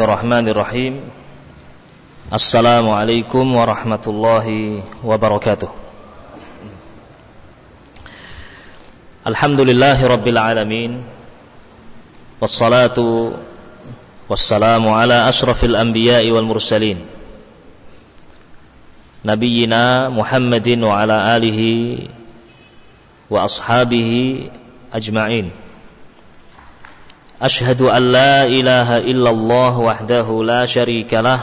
الرحمن الرحيم السلام عليكم ورحمة الله وبركاته الحمد لله رب العالمين والصلاة والسلام على أشرف الأنبياء والمرسلين نبينا محمد وعلى آله وأصحابه أجمعين أشهد أن لا إله إلا الله وحده لا شريك له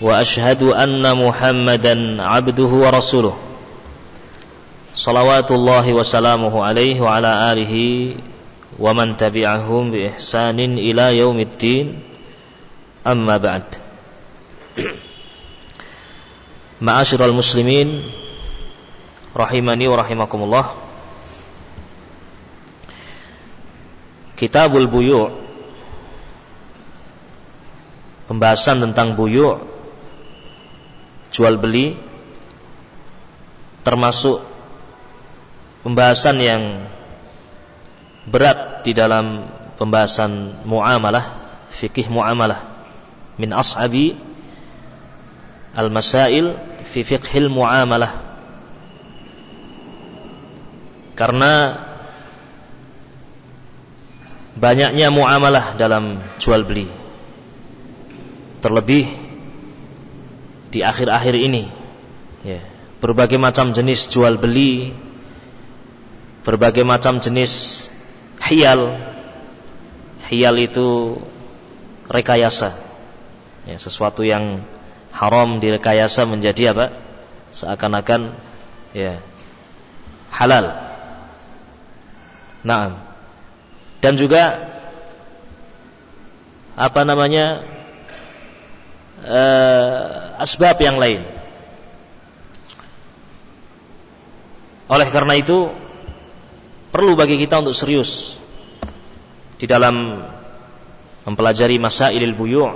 وأشهد أن محمدا عبده ورسوله. صلوات الله وسلامه عليه وعلى آله ومن تبعهم بإحسان إلى يوم الدين. أما بعد معاشر المسلمين رحمني ورحمكم الله. Kitabul Buyu' Pembahasan tentang buyu' Jual beli. Termasuk Pembahasan yang Berat di dalam Pembahasan muamalah Fikih muamalah. Min ashabi Al-masail Fi fiqhil muamalah. Karena banyaknya muamalah dalam jual beli. Terlebih di akhir-akhir ini, ya, berbagai macam jenis jual beli, berbagai macam jenis hial. Hial itu rekayasa, ya, sesuatu yang haram direkayasa menjadi apa? Seakan-akan ya halal. Nah, dan juga apa namanya uh, asbab yang lain. Oleh karena itu perlu bagi kita untuk serius di dalam mempelajari masailil buyu'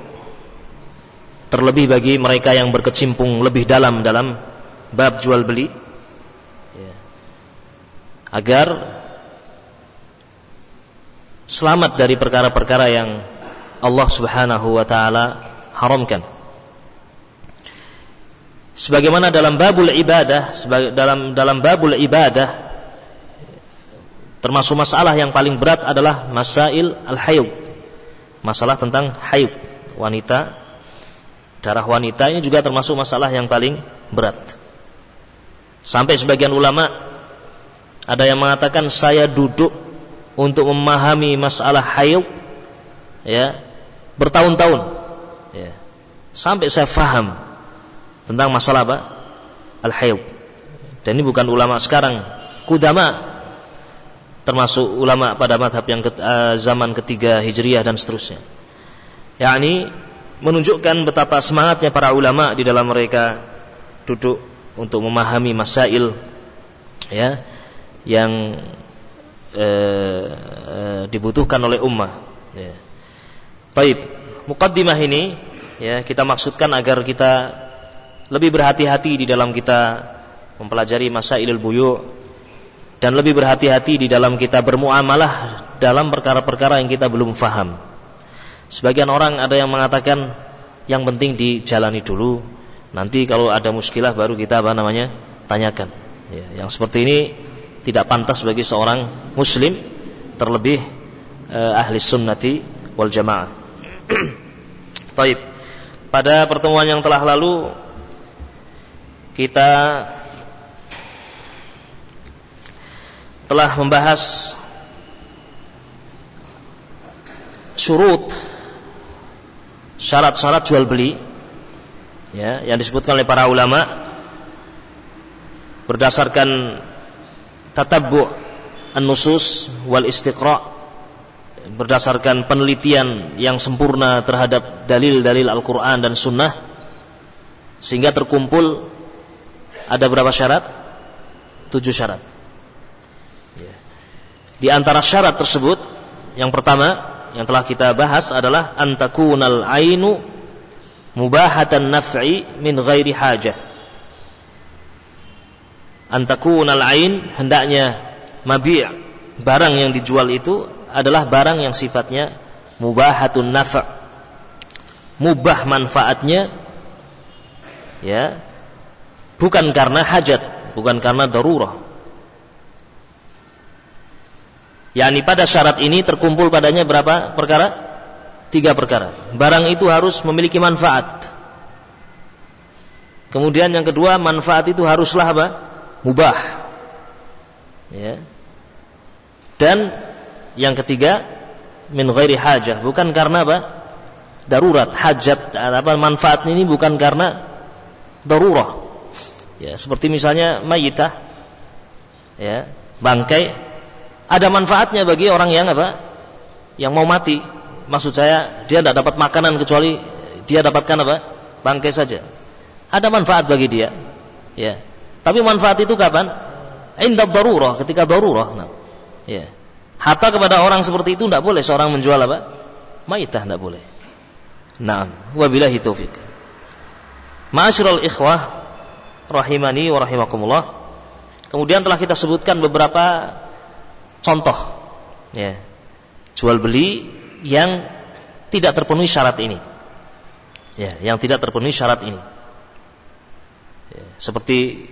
terlebih bagi mereka yang berkecimpung lebih dalam dalam bab jual beli ya. agar selamat dari perkara-perkara yang Allah Subhanahu wa taala haramkan. Sebagaimana dalam babul ibadah, dalam dalam babul ibadah termasuk masalah yang paling berat adalah masail al-haid. Masalah tentang haid wanita darah wanita ini juga termasuk masalah yang paling berat. Sampai sebagian ulama ada yang mengatakan saya duduk untuk memahami masalah haid ya bertahun-tahun. Ya. Sampai saya faham tentang masalah apa? Al haid dan ini bukan ulama sekarang kudama termasuk ulama pada madhab yang ke, uh, zaman ketiga hijriyah dan seterusnya. Yakni menunjukkan betapa semangatnya para ulama di dalam mereka duduk untuk memahami masail ya yang e, e, dibutuhkan oleh ummah. Ya. Taib, mukaddimah ini ya kita maksudkan agar kita lebih berhati-hati di dalam kita mempelajari masa ilul buyu dan lebih berhati-hati di dalam kita bermuamalah dalam perkara-perkara yang kita belum faham. Sebagian orang ada yang mengatakan yang penting dijalani dulu, nanti kalau ada muskilah baru kita apa namanya tanyakan. Ya, yang seperti ini tidak pantas bagi seorang muslim terlebih eh, ahli sunnati wal jamaah. Taib. Pada pertemuan yang telah lalu kita telah membahas surut syarat-syarat jual beli ya yang disebutkan oleh para ulama berdasarkan tatabbu' an-nusus wal istiqra' berdasarkan penelitian yang sempurna terhadap dalil-dalil Al-Qur'an dan Sunnah sehingga terkumpul ada berapa syarat? Tujuh syarat. Ya. Di antara syarat tersebut yang pertama yang telah kita bahas adalah antakunal ainu mubahatan naf'i min ghairi hajah antakunal ain hendaknya mabi' barang yang dijual itu adalah barang yang sifatnya mubahatun nafa' mubah manfaatnya ya bukan karena hajat, bukan karena darurah. yakni pada syarat ini terkumpul padanya berapa perkara? Tiga perkara. Barang itu harus memiliki manfaat. Kemudian yang kedua, manfaat itu haruslah apa? Mubah. Ya. Dan yang ketiga, min ghairi hajah, bukan karena apa? Darurat, hajat, apa manfaat ini bukan karena darurah. Ya, seperti misalnya mayitah ya, bangkai ada manfaatnya bagi orang yang apa? Yang mau mati. Maksud saya dia tidak dapat makanan kecuali dia dapatkan apa? Bangkai saja. Ada manfaat bagi dia. Ya. Tapi manfaat itu kapan? Indah darurah, ketika darurah. Nah. Ya. Hatta kepada orang seperti itu tidak boleh seorang menjual apa? Maitah tidak boleh. Nah, wabillahi taufik. Ma'asyiral ikhwah rahimani wa rahimakumullah. Kemudian telah kita sebutkan beberapa contoh ya jual beli yang tidak terpenuhi syarat ini ya yang tidak terpenuhi syarat ini ya, seperti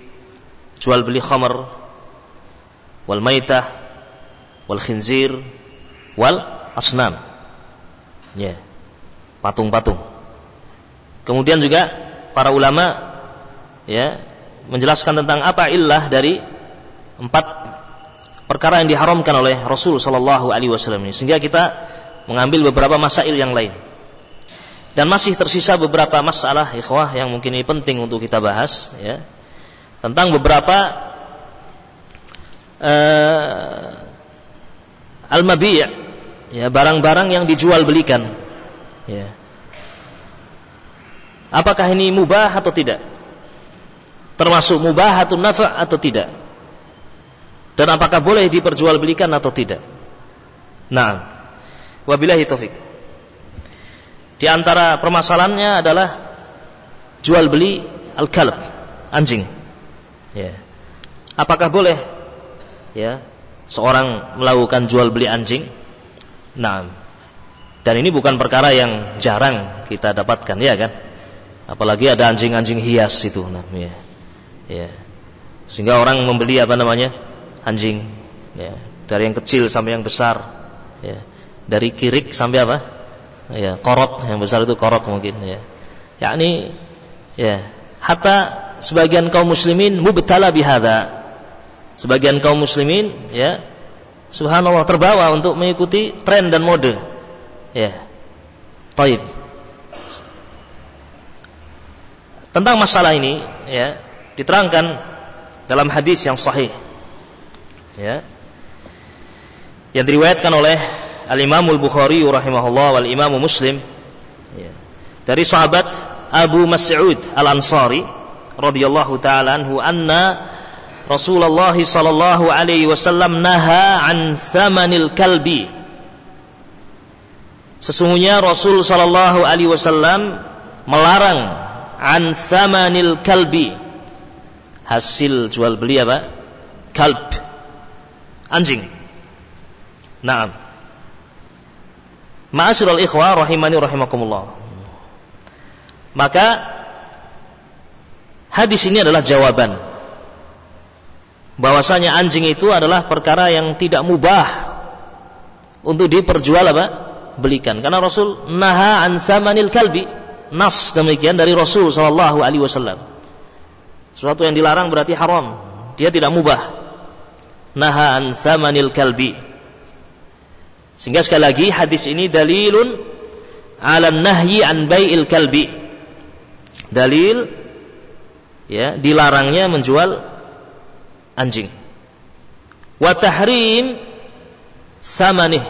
jual beli khamar wal maitah wal khinzir wal asnam ya. Patung-patung. Kemudian juga para ulama ya menjelaskan tentang apa illah dari empat perkara yang diharamkan oleh Rasul Shallallahu Alaihi Wasallam ini. Sehingga kita mengambil beberapa masail yang lain. Dan masih tersisa beberapa masalah ikhwah yang mungkin ini penting untuk kita bahas ya tentang beberapa uh, al-mabi' ya barang-barang yang dijual belikan ya apakah ini mubah atau tidak termasuk mubah atau nafa atau tidak dan apakah boleh diperjualbelikan atau tidak. Nah, wabillahi taufik. Di antara permasalahannya adalah jual beli al-kalb, anjing. Ya. Apakah boleh ya seorang melakukan jual beli anjing? Nah, dan ini bukan perkara yang jarang kita dapatkan ya kan? Apalagi ada anjing-anjing hias itu nah, ya. ya. Sehingga orang membeli apa namanya? anjing ya dari yang kecil sampai yang besar ya dari kirik sampai apa ya korok yang besar itu korok mungkin ya yakni ya hatta sebagian kaum muslimin mubtala bihada sebagian kaum muslimin ya subhanallah terbawa untuk mengikuti tren dan mode. Ya. Taib. Tentang masalah ini ya diterangkan dalam hadis yang sahih. Ya. Yang diriwayatkan oleh Al Imam Al Bukhari rahimahullah wal Imam Muslim. Ya. dari sahabat Abu Mas'ud Al Ansari radhiyallahu taala anhu anna Rasulullah sallallahu alaihi wasallam naha an thamanil kalbi Sesungguhnya Rasul sallallahu alaihi wasallam melarang an thamanil kalbi hasil jual beli apa? Kalb anjing. Naam. Ma'asyiral ikhwah rahimani rahimakumullah. Maka hadis ini adalah jawaban bahwasanya anjing itu adalah perkara yang tidak mubah untuk diperjual apa? belikan karena Rasul naha an thamanil kalbi nas demikian dari Rasul sallallahu alaihi wasallam sesuatu yang dilarang berarti haram dia tidak mubah naha an thamanil kalbi. Sehingga sekali lagi hadis ini dalilun ala nahyi an bai'il kalbi. Dalil ya dilarangnya menjual anjing. Wa tahrim samanih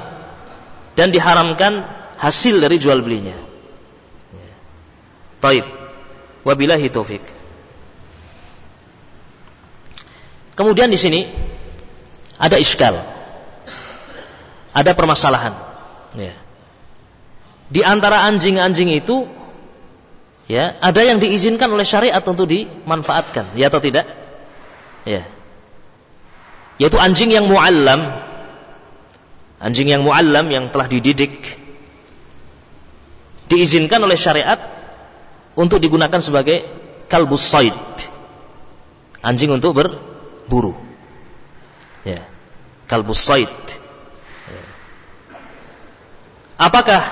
dan diharamkan hasil dari jual belinya. Ya. Taib. Wabillahi taufik. Kemudian di sini ada iskal, ada permasalahan. Ya. Di antara anjing-anjing itu, ya, ada yang diizinkan oleh syariat untuk dimanfaatkan, ya atau tidak? Ya. Yaitu anjing yang muallam, anjing yang muallam yang telah dididik, diizinkan oleh syariat untuk digunakan sebagai kalbus said. Anjing untuk berburu. Ya. Kalbus said. Ya. Apakah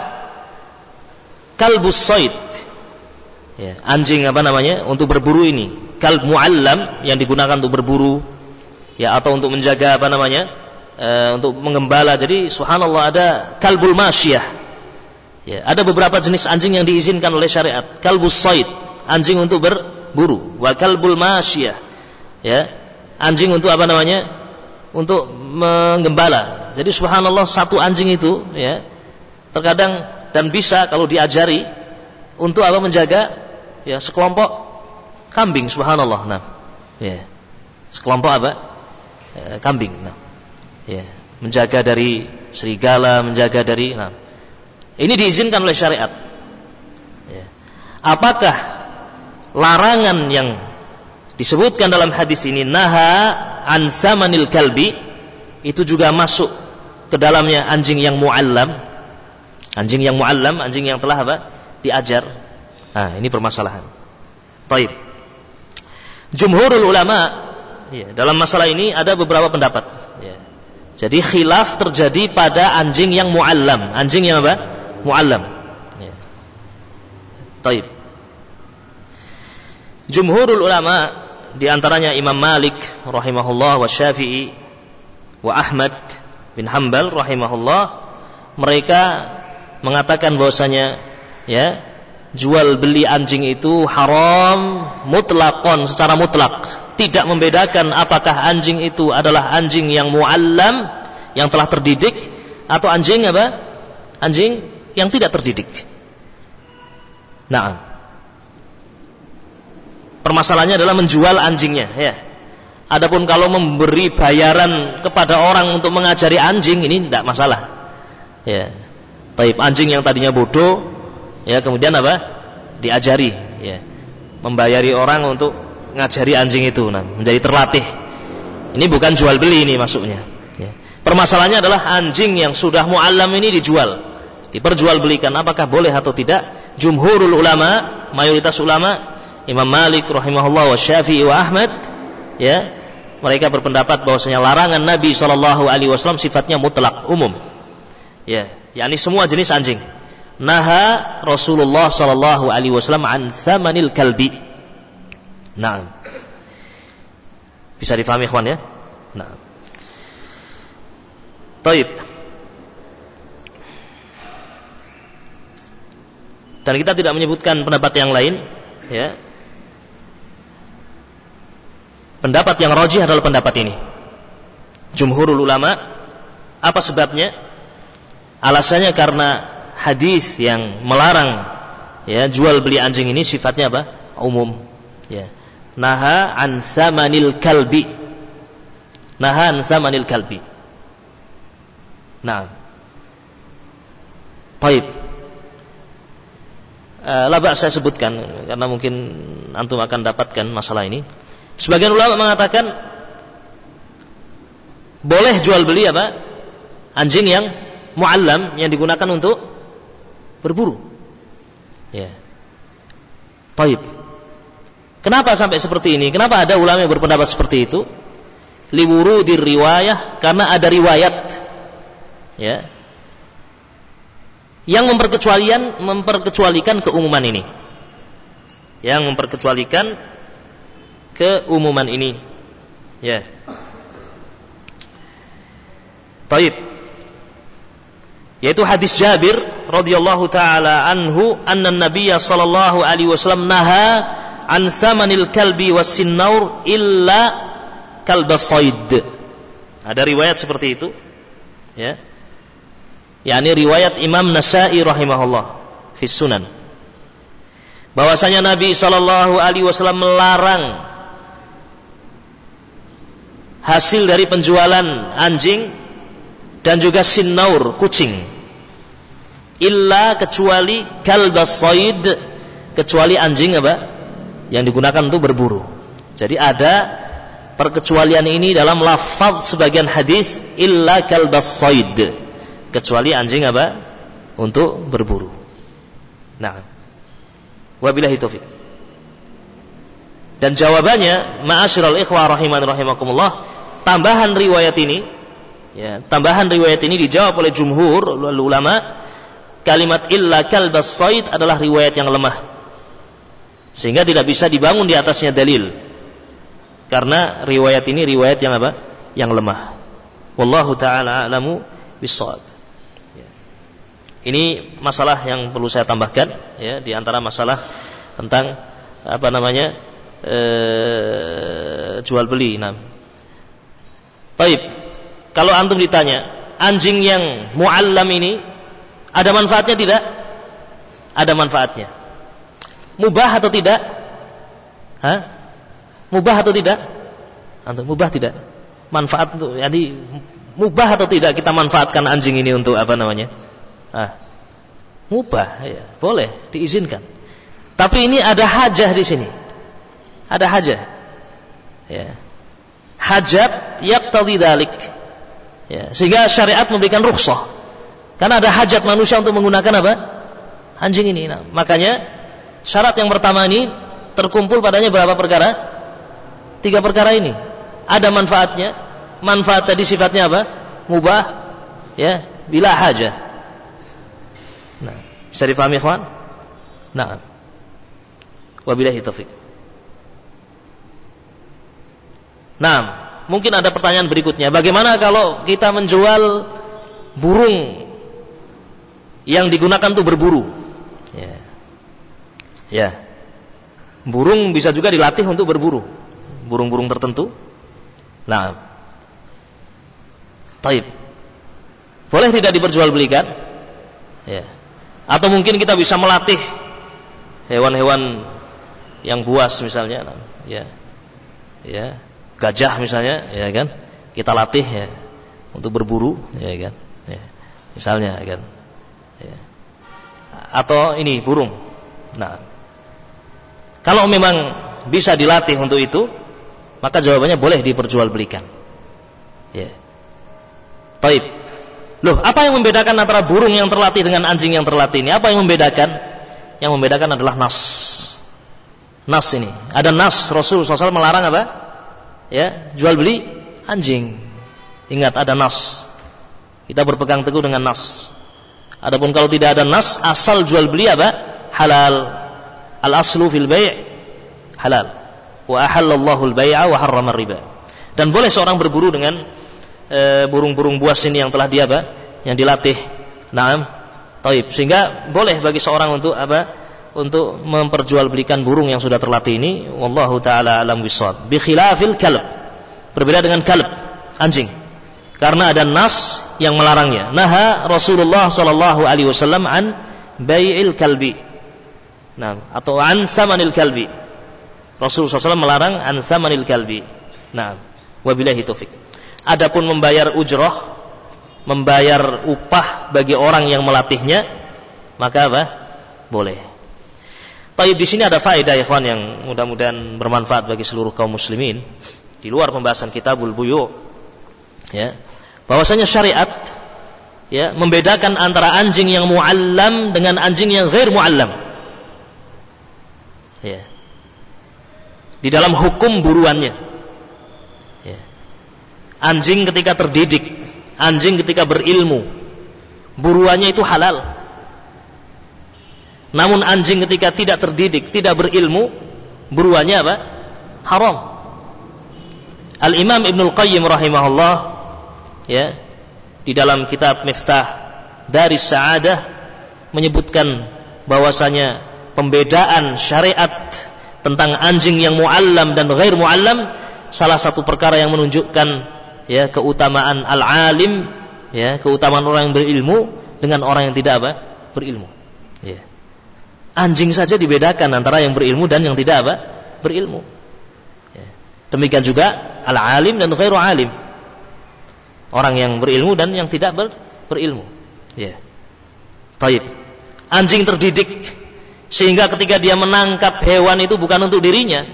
kalbus said ya, anjing apa namanya? Untuk berburu ini. Kalb muallam yang digunakan untuk berburu. Ya atau untuk menjaga apa namanya? E, untuk mengembala. Jadi subhanallah ada kalbul masyiyah. Ya ada beberapa jenis anjing yang diizinkan oleh syariat. Kalbus said anjing untuk berburu. Wa kalbul masyiyah. Ya anjing untuk apa namanya? Untuk menggembala jadi subhanallah satu anjing itu ya terkadang dan bisa kalau diajari untuk apa menjaga ya sekelompok kambing subhanallah nah. Ya. Sekelompok apa? E, kambing nah. Ya menjaga dari serigala menjaga dari nah. Ini diizinkan oleh syariat. Ya. apakah larangan yang disebutkan dalam hadis ini naha an samanil kalbi itu juga masuk ke dalamnya anjing yang muallam. Anjing yang muallam anjing yang telah apa? Diajar Nah, ini permasalahan. Taib. Jumhurul ulama ya, dalam masalah ini ada beberapa pendapat. Ya. Jadi khilaf terjadi pada anjing yang muallam. Anjing yang apa? Muallam. Ya. Taib. Jumhurul ulama di antaranya Imam Malik rahimahullah wa Syafi'i wa Ahmad bin Hambal rahimahullah mereka mengatakan bahwasanya ya jual beli anjing itu haram mutlakon secara mutlak. Tidak membedakan apakah anjing itu adalah anjing yang muallam yang telah terdidik atau anjing apa? Anjing yang tidak terdidik. Nah permasalahannya adalah menjual anjingnya ya. Adapun kalau memberi bayaran kepada orang untuk mengajari anjing ini tidak masalah ya. Taib anjing yang tadinya bodoh ya kemudian apa? Diajari ya. Membayari orang untuk ngajari anjing itu nah, menjadi terlatih. Ini bukan jual beli ini masuknya ya. permasalahannya adalah anjing yang sudah muallam ini dijual diperjualbelikan. Apakah boleh atau tidak? Jumhurul ulama mayoritas ulama Imam Malik rahimahullah wa Syafi'i wa Ahmad ya mereka berpendapat bahwasanya larangan Nabi Shallallahu alaihi wasallam sifatnya mutlak umum ya. Yakni semua jenis anjing naha Rasulullah sallallahu alaihi wasallam an thamanil kalbi. Nah. Bisa difahami ikhwan ya? Nah. Taib. Dan kita tidak menyebutkan pendapat yang lain, ya. Pendapat yang rajih adalah pendapat ini. Jumhurul ulama apa sebabnya? Alasannya karena hadis yang melarang ya jual beli anjing ini sifatnya apa? Umum. Ya. Naha an samanil kalbi. Naha an samanil kalbi. Nah. Baik. Uh, saya sebutkan karena mungkin antum akan dapatkan masalah ini. Sebagian ulama mengatakan boleh jual beli apa? Anjing yang muallam yang digunakan untuk berburu. Ya. Taib. Kenapa sampai seperti ini? Kenapa ada ulama yang berpendapat seperti itu? Liwuru di riwayah karena ada riwayat ya yang memperkecualian memperkecualikan keumuman ini. Yang memperkecualikan keumuman ini. Ya. Taib yaitu hadis Jabir radhiyallahu taala anhu anna nabiyya sallallahu alaihi wasallam naha an samanil kalbi was sinnaur illa kalbasaid ada riwayat seperti itu ya. Yakni riwayat Imam Nasai rahimahullah fi sunan. Bahwasanya Nabi sallallahu alaihi wasallam melarang hasil dari penjualan anjing dan juga sinnaur kucing. Illa kecuali kalbas said kecuali anjing apa? Yang digunakan untuk berburu. Jadi ada perkecualian ini dalam lafaz sebagian hadis illa kalbas said. Kecuali anjing apa? Untuk berburu. Nah. Wabillahi taufik. Dan jawabannya, ma'asyiral ikhwah rahiman rahimakumullah, tambahan riwayat ini ya, tambahan riwayat ini dijawab oleh jumhur ulama kalimat illa kalbas said adalah riwayat yang lemah. Sehingga tidak bisa dibangun di atasnya dalil. Karena riwayat ini riwayat yang apa? Yang lemah. Wallahu taala alamu bisawab. Ya. Ini masalah yang perlu saya tambahkan ya di antara masalah tentang apa namanya? Eh, jual beli. Nah. Baik. Kalau antum ditanya, anjing yang muallam ini ada manfaatnya tidak? Ada manfaatnya. Mubah atau tidak? Hah? Mubah atau tidak? Antum mubah tidak? Manfaat untuk jadi mubah atau tidak kita manfaatkan anjing ini untuk apa namanya? Ah. Mubah ya, boleh diizinkan. Tapi ini ada hajah di sini. Ada hajat. Ya. Hajat yaqtadi dalik. Ya, sehingga syariat memberikan rukhsah. Karena ada hajat manusia untuk menggunakan apa? Anjing ini. Nah, makanya syarat yang pertama ini terkumpul padanya berapa perkara? Tiga perkara ini. Ada manfaatnya. Manfaat tadi sifatnya apa? Mubah. Ya, bila hajat. Nah, bisa difahami, ikhwan? Nah. Wabillahi taufik. Nah, mungkin ada pertanyaan berikutnya. Bagaimana kalau kita menjual burung yang digunakan untuk berburu? Ya. ya. Burung bisa juga dilatih untuk berburu. Burung-burung tertentu. Nah. Taib. Boleh tidak diperjualbelikan? Ya. Atau mungkin kita bisa melatih hewan-hewan yang buas misalnya. Ya. Ya gajah misalnya, ya kan? Kita latih ya untuk berburu, ya kan? Ya. Misalnya, ya kan? Ya. Atau ini burung. Nah, kalau memang bisa dilatih untuk itu, maka jawabannya boleh diperjualbelikan. Ya. Taib. Loh, apa yang membedakan antara burung yang terlatih dengan anjing yang terlatih ini? Apa yang membedakan? Yang membedakan adalah nas. Nas ini. Ada nas Rasul SAW melarang apa? Ya jual beli anjing. Ingat ada nas. Kita berpegang teguh dengan nas. Adapun kalau tidak ada nas, asal jual beli apa? Halal. Al aslu fil bai' halal. Wa ahallallahu al bai'a wa harrama riba. Dan boleh seorang berburu dengan e, burung-burung buas ini yang telah dia apa? Yang dilatih. Naam. Taib. Sehingga boleh bagi seorang untuk apa? Untuk memperjualbelikan burung yang sudah terlatih ini wallahu taala alam bisawab. Bi khilafil kalb. Berbeda dengan kalb anjing. Karena ada nas yang melarangnya. Naha Rasulullah sallallahu alaihi wasallam an bai'il kalbi. Nah atau an samanil kalbi. Rasulullah SAW melarang an samanil kalbi. Nah wabillahi taufik adapun membayar ujrah membayar upah bagi orang yang melatihnya maka apa? Boleh tapi di sini ada faedah ikhwan yang mudah-mudahan bermanfaat bagi seluruh kaum muslimin. Di luar pembahasan kitabul buyu ya bahwasanya syariat ya membedakan antara anjing yang muallam dengan anjing yang ghair muallam. Ya. Di dalam hukum buruannya. Ya. anjing ketika terdidik anjing ketika berilmu buruannya itu halal namun anjing ketika tidak terdidik, tidak berilmu, buruannya apa? Haram. Al-Imam Ibnul Qayyim rahimahullah ya di dalam kitab Miftah dari Sa'adah menyebutkan bahwasanya pembedaan syariat tentang anjing yang muallam dan ghair muallam salah satu perkara yang menunjukkan ya keutamaan al-alim ya keutamaan orang yang berilmu dengan orang yang tidak apa berilmu ya Anjing saja dibedakan antara yang berilmu dan yang tidak apa? Berilmu. Ya. Demikian juga al-alim dan ghairu alim. Orang yang berilmu dan yang tidak ber, berilmu. Ya. Taib. Anjing terdidik sehingga ketika dia menangkap hewan itu bukan untuk dirinya,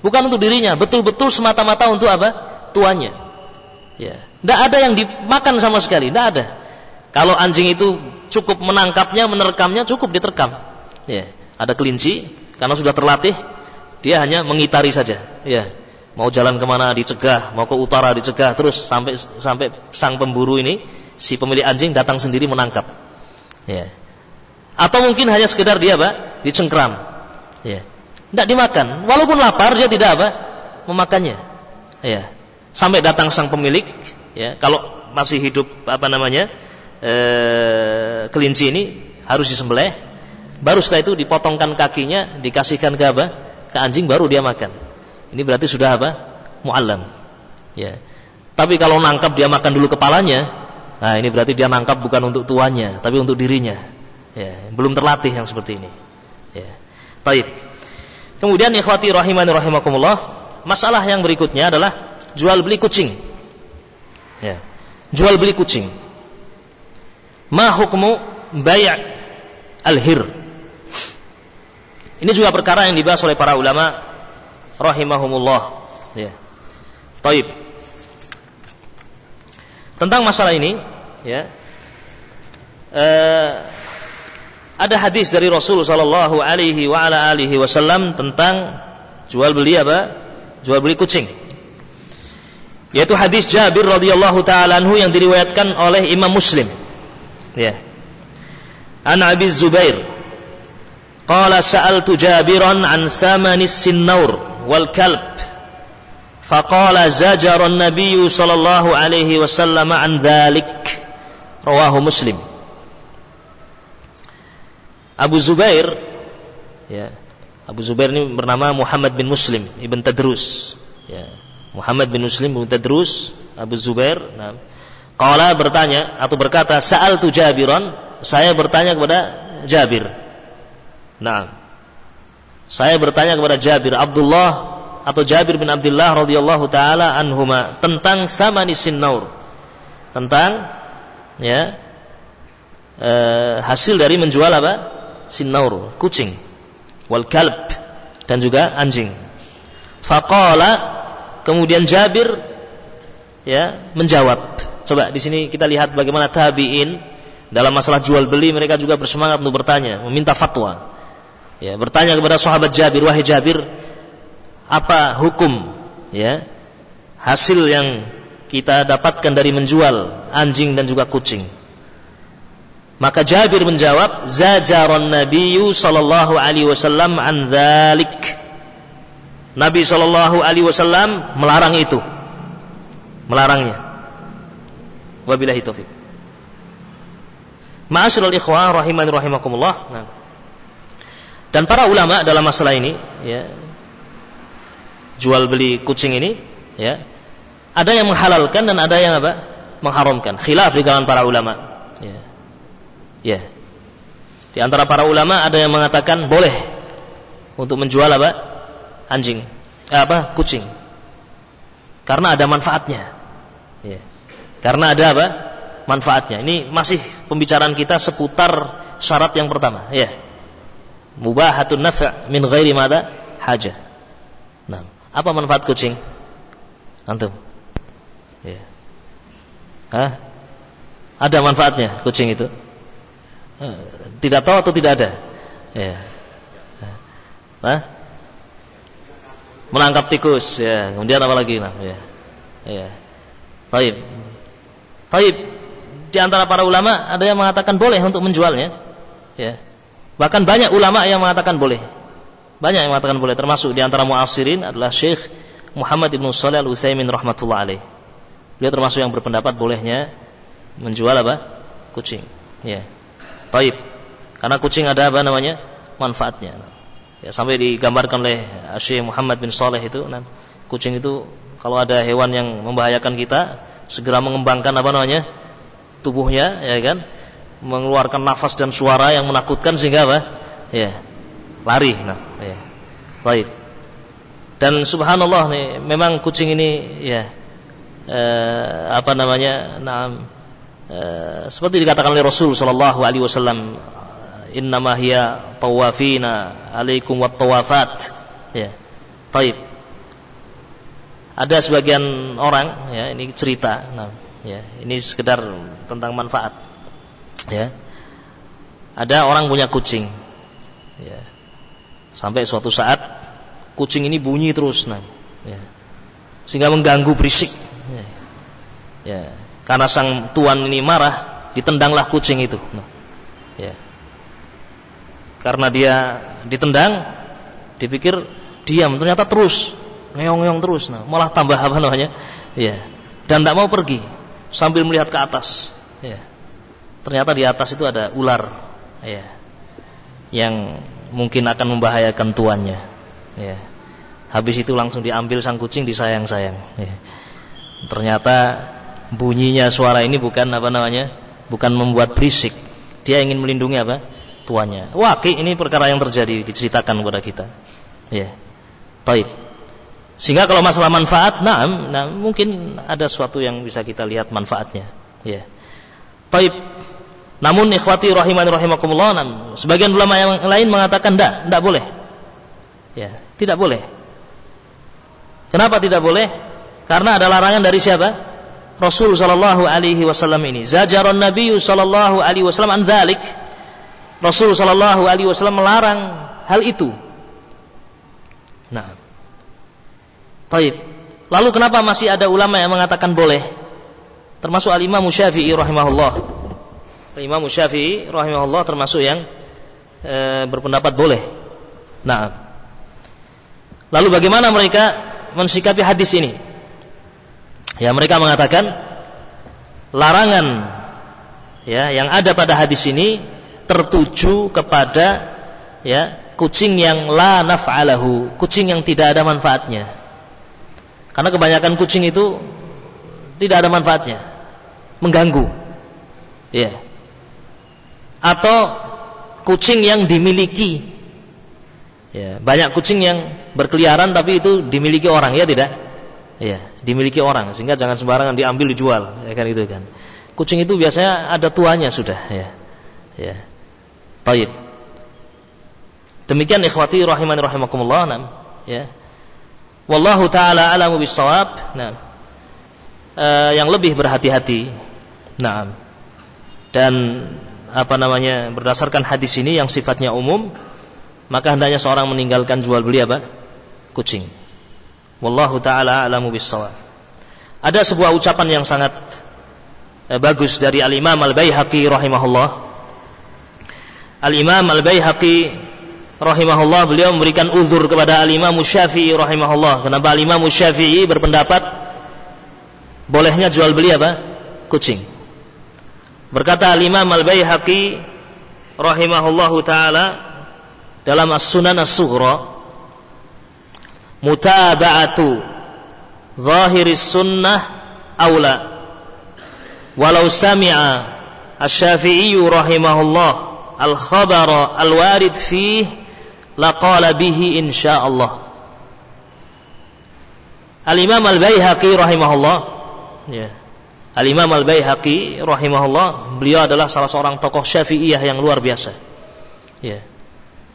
bukan untuk dirinya, betul-betul semata-mata untuk apa? Tuannya. Ya. Tidak ada yang dimakan sama sekali, tidak ada. Kalau anjing itu cukup menangkapnya, menerkamnya, cukup diterkam Ya, ada kelinci karena sudah terlatih dia hanya mengitari saja. Ya, mau jalan ke mana dicegah, mau ke utara dicegah, terus sampai sampai sang pemburu ini si pemilik anjing datang sendiri menangkap. Ya. Atau mungkin hanya sekedar dia pak dicengkram. Ya. Tidak dimakan. Walaupun lapar dia tidak apa memakannya. Ya. Sampai datang sang pemilik. Ya. Kalau masih hidup apa namanya e, kelinci ini harus disembelih. Baru setelah itu dipotongkan kakinya, dikasihkan ke apa? Ke anjing baru dia makan. Ini berarti sudah apa? Muallam. Ya. Tapi kalau nangkap dia makan dulu kepalanya, nah ini berarti dia nangkap bukan untuk tuannya, tapi untuk dirinya. Ya, belum terlatih yang seperti ini. Ya. Taib. Kemudian ikhwati rahimani rahimakumullah, masalah yang berikutnya adalah jual beli kucing. Ya. Jual beli kucing. Ma hukmu bay' al-hir? Ini juga perkara yang dibahas oleh para ulama rahimahumullah. Ya. Taib. Tentang masalah ini, ya. Uh, ada hadis dari Rasul sallallahu alaihi wa ala alihi wasallam tentang jual beli apa? Jual beli kucing. Yaitu hadis Jabir radhiyallahu taala anhu yang diriwayatkan oleh Imam Muslim. Ya. An Abi Zubair Qala sa'altu Jabiran an thamanis sinnaur wal kalb. Faqala zajara an-nabiy sallallahu alaihi wasallam an dhalik. Rawahu Muslim. Abu Zubair ya. Abu Zubair ini bernama Muhammad bin Muslim ibn Tadrus. Ya. Muhammad bin Muslim ibn Tadrus, Abu Zubair. Nah. Qala bertanya atau berkata, "Sa'al tu Jabiran?" Saya bertanya kepada Jabir Nah, saya bertanya kepada Jabir Abdullah atau Jabir bin Abdullah radhiyallahu taala anhuma tentang samanisin naur. Tentang ya e, hasil dari menjual apa? Sinnaur, kucing. Wal kalb dan juga anjing. Faqala kemudian Jabir ya menjawab. Coba di sini kita lihat bagaimana tabi'in dalam masalah jual beli mereka juga bersemangat untuk bertanya, meminta fatwa ya bertanya kepada sahabat Jabir wahai Jabir apa hukum ya hasil yang kita dapatkan dari menjual anjing dan juga kucing? Maka Jabir menjawab zajaron nabiyyu sallallahu alaihi wasallam an dzalik Nabi sallallahu alaihi wasallam melarang itu. Melarangnya. Wabillahi taufik Ma'asyiral ikhwan rahimani rahimakumullah. Nah dan para ulama dalam masalah ini, ya, jual beli kucing ini, ya, ada yang menghalalkan dan ada yang apa? Mengharamkan. Khilaf di kalangan para ulama. Ya. ya. Di antara para ulama ada yang mengatakan boleh untuk menjual apa? Anjing, eh, apa? Kucing. Karena ada manfaatnya. Ya. Karena ada apa? Manfaatnya. Ini masih pembicaraan kita seputar syarat yang pertama. Ya mubahatun naf' min ghairi mada hajah. Nah, apa manfaat kucing? Antum? Ya. Hah? Ada manfaatnya kucing itu? Eh, tidak tahu atau tidak ada? Ya. Hah? Menangkap tikus, ya. Kemudian apa lagi? Nah, ya. Ya. Taib. Taib. Di antara para ulama ada yang mengatakan boleh untuk menjualnya. Ya. Bahkan banyak ulama yang mengatakan boleh. Banyak yang mengatakan boleh. Termasuk di antara muasirin adalah Syekh Muhammad ibn Salih al-Utsaimin rahmatullah alaih. Beliau termasuk yang berpendapat bolehnya menjual apa? Kucing. Ya. Taib. Karena kucing ada apa namanya? Manfaatnya. Ya, sampai digambarkan oleh Syekh Muhammad bin Saleh itu, nah, kucing itu kalau ada hewan yang membahayakan kita, segera mengembangkan apa namanya? tubuhnya, ya kan? Mengeluarkan nafas dan suara yang menakutkan sehingga apa? Ya, lari. Nah, ya. Baik. Dan subhanallah nih, memang kucing ini ya eh, apa namanya? Nah, eh, seperti dikatakan oleh Rasul sallallahu alaihi wasallam, "Innama hiya tawafina alaikum wat tawafat." Ya. Baik. Ada sebagian orang ya, ini cerita. Nah, ya, ini sekedar tentang manfaat ya ada orang punya kucing Ya. Sampai suatu saat kucing ini bunyi terus, nah, ya. sehingga mengganggu berisik. Ya. ya. Karena sang tuan ini marah, ditendanglah kucing itu. Nah, ya. Karena dia ditendang, dipikir diam, ternyata terus ngeong-ngeong terus, nah, malah tambah apa namanya? Ya. Dan tidak mau pergi sambil melihat ke atas. Ya. Ternyata di atas itu ada ular. Ya yang mungkin akan membahayakan tuannya. Ya. Habis itu langsung diambil sang kucing disayang-sayang. Ya. Ternyata bunyinya suara ini bukan apa namanya, bukan membuat berisik. Dia ingin melindungi apa? Tuannya. Wakil ini perkara yang terjadi diceritakan kepada kita. Ya. Taib. Sehingga kalau masalah manfaat, nah, nah mungkin ada sesuatu yang bisa kita lihat manfaatnya. Ya. Taib. Namun ikhwati rahimani rahimakumullah, sebagian ulama yang lain mengatakan tidak, tidak boleh. Ya, tidak boleh. Kenapa tidak boleh? Karena ada larangan dari siapa? Rasul sallallahu alaihi wasallam ini. Zajaran Nabi sallallahu alaihi wasallam an dzalik. Rasul sallallahu alaihi wasallam melarang hal itu. Nah. Taib. Lalu kenapa masih ada ulama yang mengatakan boleh? Termasuk Al-Imam Syafi'i rahimahullah. Imam Syafi'i rahimahullah termasuk yang e, berpendapat boleh. Nah, lalu bagaimana mereka mensikapi hadis ini? Ya mereka mengatakan larangan ya yang ada pada hadis ini tertuju kepada ya kucing yang la naf'alahu, kucing yang tidak ada manfaatnya. Karena kebanyakan kucing itu tidak ada manfaatnya, mengganggu. Ya atau kucing yang dimiliki. Ya, banyak kucing yang berkeliaran tapi itu dimiliki orang ya tidak? Ya, dimiliki orang sehingga jangan sembarangan diambil dijual ya kan itu kan. Kucing itu biasanya ada tuanya sudah ya. Ya. Taib. Demikian ikhwati rahimani rahimakumullah. Nah, ya. Wallahu taala alamu bisawab. Nah. Uh, yang lebih berhati-hati. Nah. Dan apa namanya berdasarkan hadis ini yang sifatnya umum maka hendaknya seorang meninggalkan jual beli apa? Kucing. Wallahu taala alamu bissawab ada sebuah ucapan yang sangat eh, bagus dari al-Imam Al-Baihaqi rahimahullah. Al-Imam Al-Baihaqi rahimahullah beliau memberikan uzur kepada Al-Imam Syafi'i rahimahullah. Kenapa Al-Imam Syafi'i berpendapat bolehnya jual beli apa? Kucing Berkata Al-Imam Al-Baihaqi rahimahullahu taala dalam As-Sunan As-Sughra mutaba'atu zahiris sunnah aula walau sami'a Asy-Syafi'i rahimahullah al-khabara al-warid fih laqala bihi insyaallah Al-Imam Al-Baihaqi rahimahullah ya Al-Imam Al-Baihaqi rahimahullah, beliau adalah salah seorang tokoh Syafi'iyah yang luar biasa. Ya.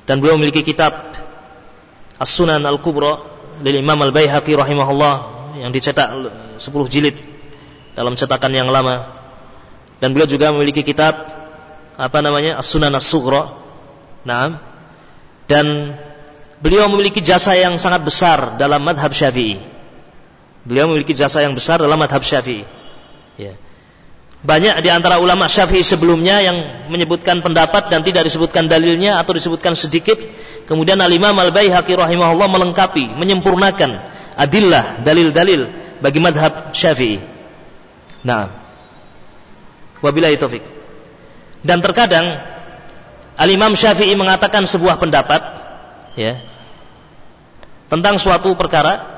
Dan beliau memiliki kitab As-Sunan Al-Kubra dari Imam Al-Baihaqi rahimahullah yang dicetak 10 jilid dalam cetakan yang lama. Dan beliau juga memiliki kitab apa namanya? As-Sunan As-Sughra. Naam. Dan beliau memiliki jasa yang sangat besar dalam madhab Syafi'i. Beliau memiliki jasa yang besar dalam madhab Syafi'i. Ya. Banyak di antara ulama Syafi'i sebelumnya yang menyebutkan pendapat dan tidak disebutkan dalilnya atau disebutkan sedikit. Kemudian Al-Imam Al-Baihaqi rahimahullah melengkapi, menyempurnakan adillah, dalil-dalil bagi madhab Syafi'i. Nah, wabillahi taufik. Dan terkadang Al-Imam Syafi'i mengatakan sebuah pendapat ya tentang suatu perkara.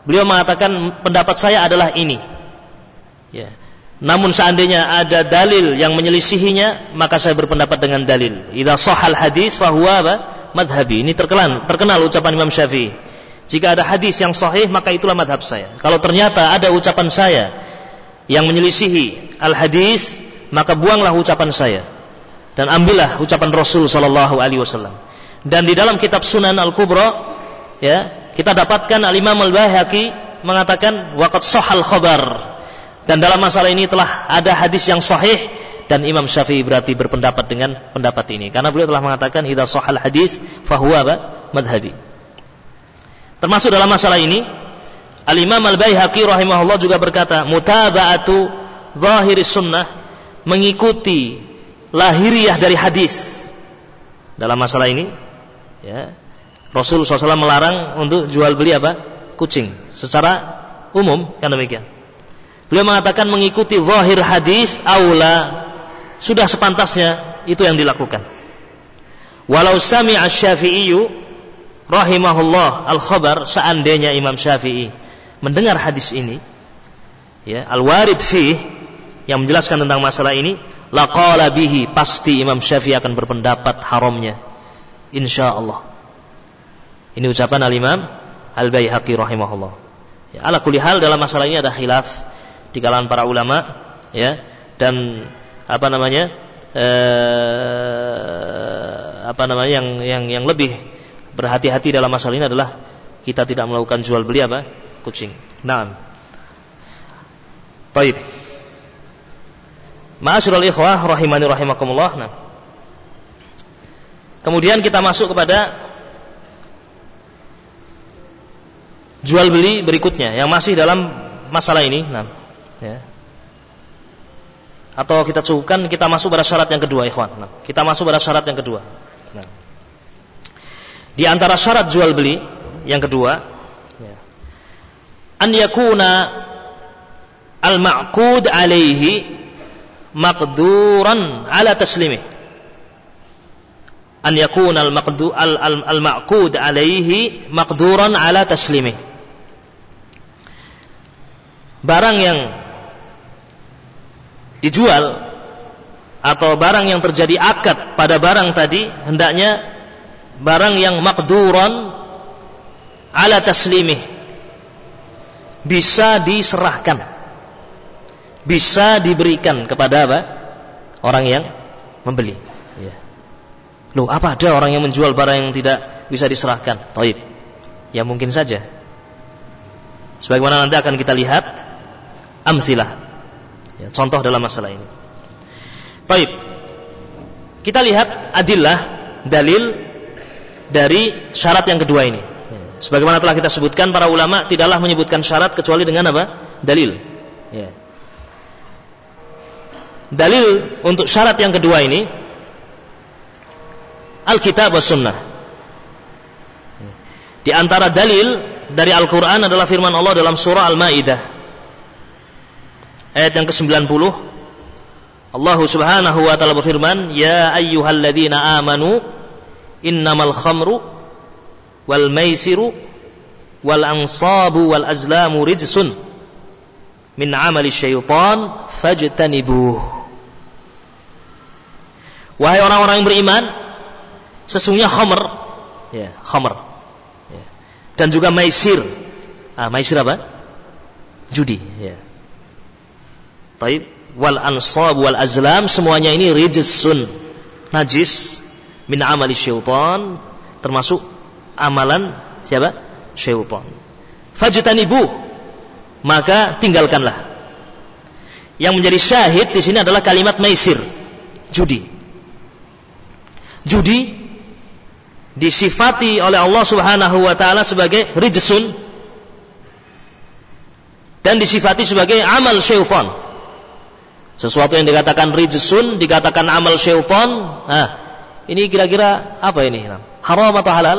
Beliau mengatakan pendapat saya adalah ini Ya. Namun seandainya ada dalil yang menyelisihinya, maka saya berpendapat dengan dalil. Idza sahal hadis fahuwa apa? Madhabi. Ini terkenal, terkenal ucapan Imam Syafi'i. Jika ada hadis yang sahih, maka itulah madhab saya. Kalau ternyata ada ucapan saya yang menyelisihi al hadis, maka buanglah ucapan saya dan ambillah ucapan Rasul Shallallahu Alaihi Wasallam. Dan di dalam kitab Sunan Al Kubra, ya kita dapatkan Al Imam Al Baihaqi mengatakan waqad sahal khabar dan dalam masalah ini telah ada hadis yang sahih dan Imam Syafi'i berarti berpendapat dengan pendapat ini. Karena beliau telah mengatakan idza sahal hadis fahuwa madhabi. Termasuk dalam masalah ini Al-Imam Al-Baihaqi rahimahullah juga berkata mutaba'atu zahiri sunnah mengikuti lahiriah dari hadis. Dalam masalah ini ya Rasul SAW melarang untuk jual beli apa? Kucing. Secara umum kan demikian beliau mengatakan mengikuti zahir hadis aula sudah sepantasnya itu yang dilakukan. Walau sami asy-syafi'i rahimahullah al-khabar seandainya Imam Syafi'i mendengar hadis ini ya al-warid fi yang menjelaskan tentang masalah ini laqala bihi pasti Imam Syafi'i akan berpendapat haramnya. Insyaallah. Ini ucapan al-Imam Al-Baihaqi rahimahullah. Ya, ala kulli hal dalam masalah ini ada khilaf di kalangan para ulama ya dan apa namanya eh, apa namanya yang yang yang lebih berhati-hati dalam masalah ini adalah kita tidak melakukan jual beli apa kucing. Naam. Baik. Ma'asyiral ikhwah rahimani rahimakumullah. Nah. Kemudian kita masuk kepada jual beli berikutnya yang masih dalam masalah ini. Nah. Atau kita cukupkan kita masuk pada syarat yang kedua, ikhwan. Nah, kita masuk pada syarat yang kedua. Nah. Di antara syarat jual beli yang kedua, ya. an yakuna al-ma'qud alaihi maqduran ala taslimi an yakun al maqdu al al, al maqud alaihi maqduran ala taslimi barang yang dijual atau barang yang terjadi akad pada barang tadi hendaknya barang yang maqduran ala taslimi bisa diserahkan bisa diberikan kepada apa? Orang yang membeli. Ya. Loh, apa ada orang yang menjual barang yang tidak bisa diserahkan? Taib. Ya mungkin saja. Sebagaimana nanti akan kita lihat amsilah. Ya, contoh dalam masalah ini. Taib. Kita lihat adillah dalil dari syarat yang kedua ini. Ya. Sebagaimana telah kita sebutkan para ulama tidaklah menyebutkan syarat kecuali dengan apa? Dalil. Ya. Dalil untuk syarat yang kedua ini Alkitab was sunnah. Di antara dalil dari Al-Quran adalah firman Allah dalam surah Al-Ma'idah. Ayat yang ke-90. Allah subhanahu wa ta'ala berfirman, Ya ayyuhalladzina amanu, innamal khamru, wal maisiru, wal ansabu, wal azlamu rijsun, min amali syaitan, fajtanibuh. Wahai orang-orang yang beriman, sesungguhnya khamr, ya, khamr. Ya. Dan juga maisir. Ah, maisir apa? Judi, ya. Taib wal ansab wal azlam semuanya ini rijsun, najis min amali syaitan termasuk amalan siapa? Syaitan. Fajtanibu maka tinggalkanlah. Yang menjadi syahid di sini adalah kalimat maisir, judi judi disifati oleh Allah Subhanahu wa taala sebagai rijsun dan disifati sebagai amal syaitan. Sesuatu yang dikatakan rijsun, dikatakan amal syaitan, nah, ini kira-kira apa ini? Haram atau halal?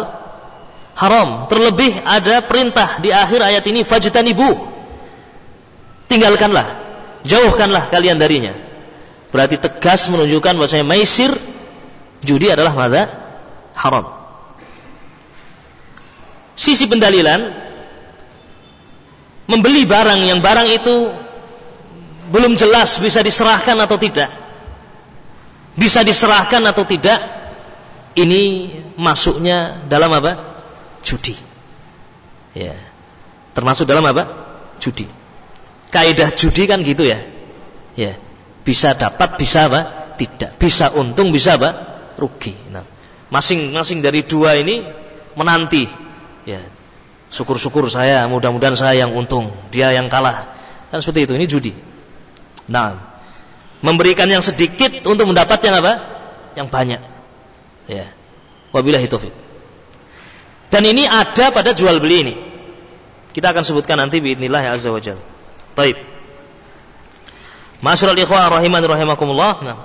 Haram. Terlebih ada perintah di akhir ayat ini fajtanibu. Tinggalkanlah, jauhkanlah kalian darinya. Berarti tegas menunjukkan bahwasanya maisir judi adalah mada haram. Sisi pendalilan membeli barang yang barang itu belum jelas bisa diserahkan atau tidak. Bisa diserahkan atau tidak ini masuknya dalam apa? Judi. Ya. Termasuk dalam apa? Judi. Kaidah judi kan gitu ya. Ya. Bisa dapat, bisa apa? Tidak. Bisa untung, bisa apa? rugi. Nah, masing-masing dari dua ini menanti. Ya, syukur-syukur saya, mudah-mudahan saya yang untung, dia yang kalah. Kan seperti itu. Ini judi. Nah, memberikan yang sedikit untuk mendapat yang apa? Yang banyak. Ya. Wabillahi taufik. Dan ini ada pada jual beli ini. Kita akan sebutkan nanti biidznillah azza wajal. Taib. Masyarul ikhwah rahiman rahimakumullah. Nah.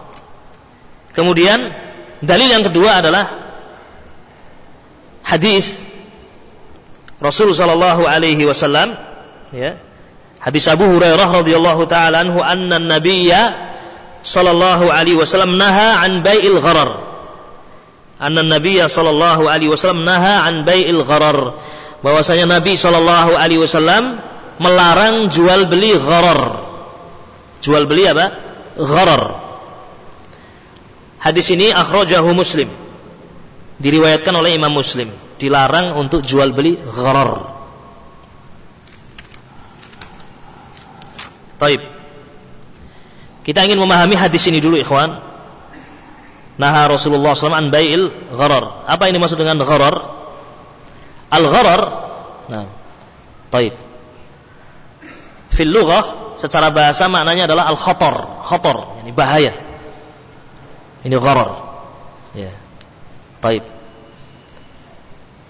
Kemudian dalil yang kedua adalah hadis Rasul sallallahu alaihi wasallam ya. Hadis Abu Hurairah radhiyallahu taala anhu anna nabiyya sallallahu alaihi wasallam naha an bai'il gharar. Anna nabiyya sallallahu alaihi wasallam naha an bai'il gharar. Bahwasanya Nabi sallallahu alaihi wasallam melarang jual beli gharar. Jual beli apa? Gharar. Hadis ini akhrajahu muslim. Diriwayatkan oleh Imam Muslim. Dilarang untuk jual beli gharar Taib. Kita ingin memahami hadis ini dulu ikhwan Naha Rasulullah SAW an bai'il gharar. Apa ini maksud dengan gharar? Al-gharar. Nah. Taib. Fil secara bahasa maknanya adalah al-khatar, khatar, yani bahaya. Ini gharar. Ya. Taib.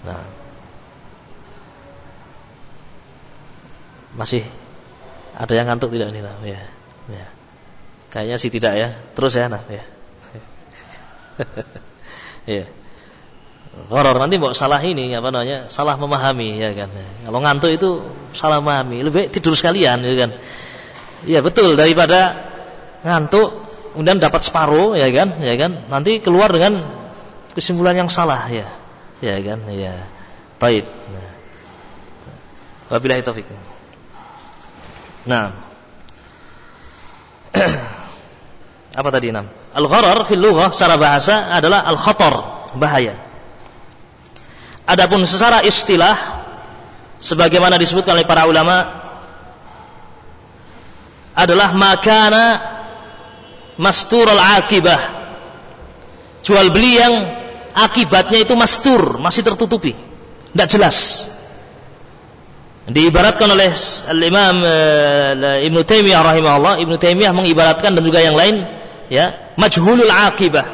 Nah. Masih ada yang ngantuk tidak ini nah, ya. Ya. Kayaknya sih tidak ya. Terus ya nah, ya. ya. Gharar nanti mau salah ini apa namanya? Salah memahami ya kan. Kalau ngantuk itu salah memahami. Lebih tidur sekalian ya kan. Ya betul daripada ngantuk kemudian dapat separuh ya kan, ya kan. Nanti keluar dengan kesimpulan yang salah ya. Ya kan? Ya. Baik. Nah. Wabillahi taufik. Nah. Apa tadi enam? Al-gharar fil lughah secara bahasa adalah al-khatar, bahaya. Adapun secara istilah sebagaimana disebutkan oleh para ulama adalah makana mastur al-akibah. Jual beli yang akibatnya itu mastur, masih tertutupi, tidak jelas. Diibaratkan oleh Al-Imam uh, Ibn Taimiyah rahimahullah, Ibn Taimiyah mengibaratkan dan juga yang lain ya majhulul akibah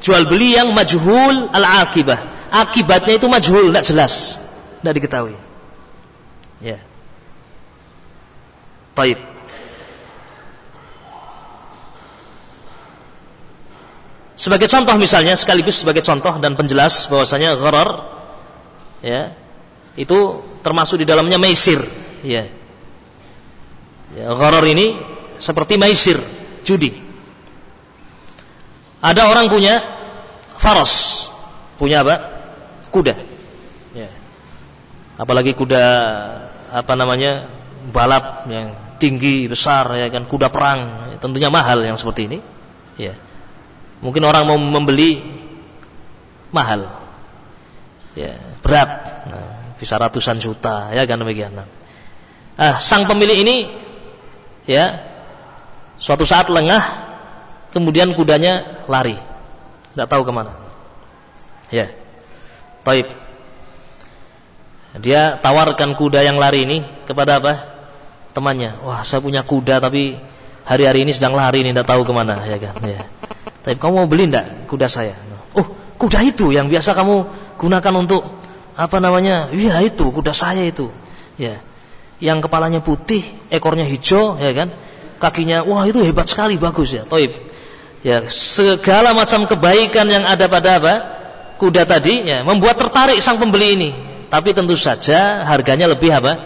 jual beli yang majhul al akibah akibatnya itu majhul tidak jelas tidak diketahui. Ya. Taib. Sebagai contoh misalnya sekaligus sebagai contoh dan penjelas bahwasanya gharar ya itu termasuk di dalamnya maisir ya, ya gharar ini seperti maisir judi. Ada orang punya faros, punya apa? Kuda. Ya. Apalagi kuda apa namanya balap yang tinggi besar ya kan kuda perang tentunya mahal yang seperti ini. Ya. Mungkin orang mau membeli mahal. Ya, berat. Nah, bisa ratusan juta ya kan demikian. Nah, sang pemilik ini ya Suatu saat lengah, kemudian kudanya lari. Tidak tahu ke mana. Ya. Taib. Dia tawarkan kuda yang lari ini kepada apa? Temannya. Wah, saya punya kuda tapi hari-hari ini sedang lari ini tidak tahu ke mana. Ya kan? Ya. Tapi kamu mau beli tidak kuda saya? Oh, kuda itu yang biasa kamu gunakan untuk apa namanya? Iya itu kuda saya itu. Ya. Yang kepalanya putih, ekornya hijau, ya kan? kakinya, wah itu hebat sekali, bagus ya, toib. Ya, segala macam kebaikan yang ada pada apa? Kuda tadi, ya, membuat tertarik sang pembeli ini. Tapi tentu saja harganya lebih apa?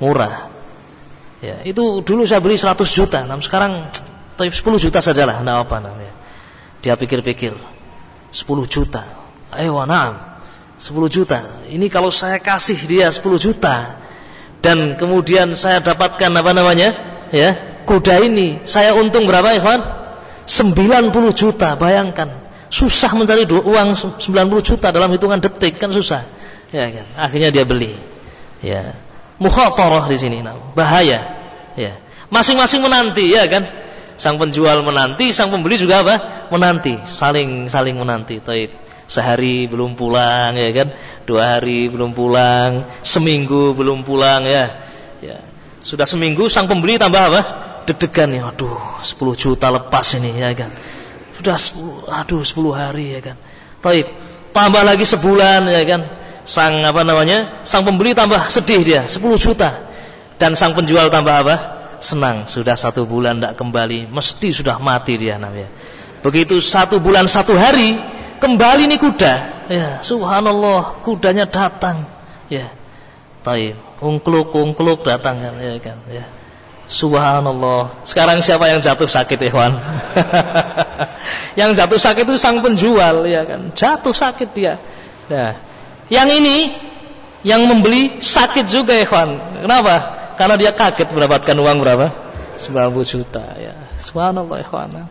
Murah. Ya, itu dulu saya beli 100 juta, nah sekarang toib 10 juta sajalah, nah apa namanya. Dia pikir-pikir, 10 juta. Ayo, nah, 10 juta. Ini kalau saya kasih dia 10 juta dan kemudian saya dapatkan apa namanya? Ya, kuda ini saya untung berapa ikhwan? 90 juta, bayangkan. Susah mencari uang 90 juta dalam hitungan detik kan susah. Ya kan? Akhirnya dia beli. Ya. Mukhatarah di sini, nah, bahaya. Ya. Masing-masing menanti ya kan? Sang penjual menanti, sang pembeli juga apa? Menanti, saling saling menanti. Taib. Sehari belum pulang ya kan? Dua hari belum pulang, seminggu belum pulang ya. Ya. Sudah seminggu sang pembeli tambah apa? Deg-degan ya, aduh 10 juta lepas ini ya kan. Sudah 10, aduh 10 hari ya kan. Taib. Tambah lagi sebulan ya kan. Sang apa namanya? Sang pembeli tambah sedih dia, 10 juta. Dan sang penjual tambah apa? Senang. Sudah satu bulan tidak kembali, mesti sudah mati dia namanya. Begitu satu bulan satu hari, kembali nih kuda. Ya, subhanallah, kudanya datang. Ya. Taib. Ungkluk, ungkluk datang kan, ya kan, ya. Subhanallah. Sekarang siapa yang jatuh sakit, Ikhwan? yang jatuh sakit itu sang penjual, ya kan. Jatuh sakit dia. Nah, yang ini yang membeli sakit juga, Ikhwan. Kenapa? Karena dia kaget mendapatkan uang berapa? 90 juta, ya. Subhanallah, Ikhwan.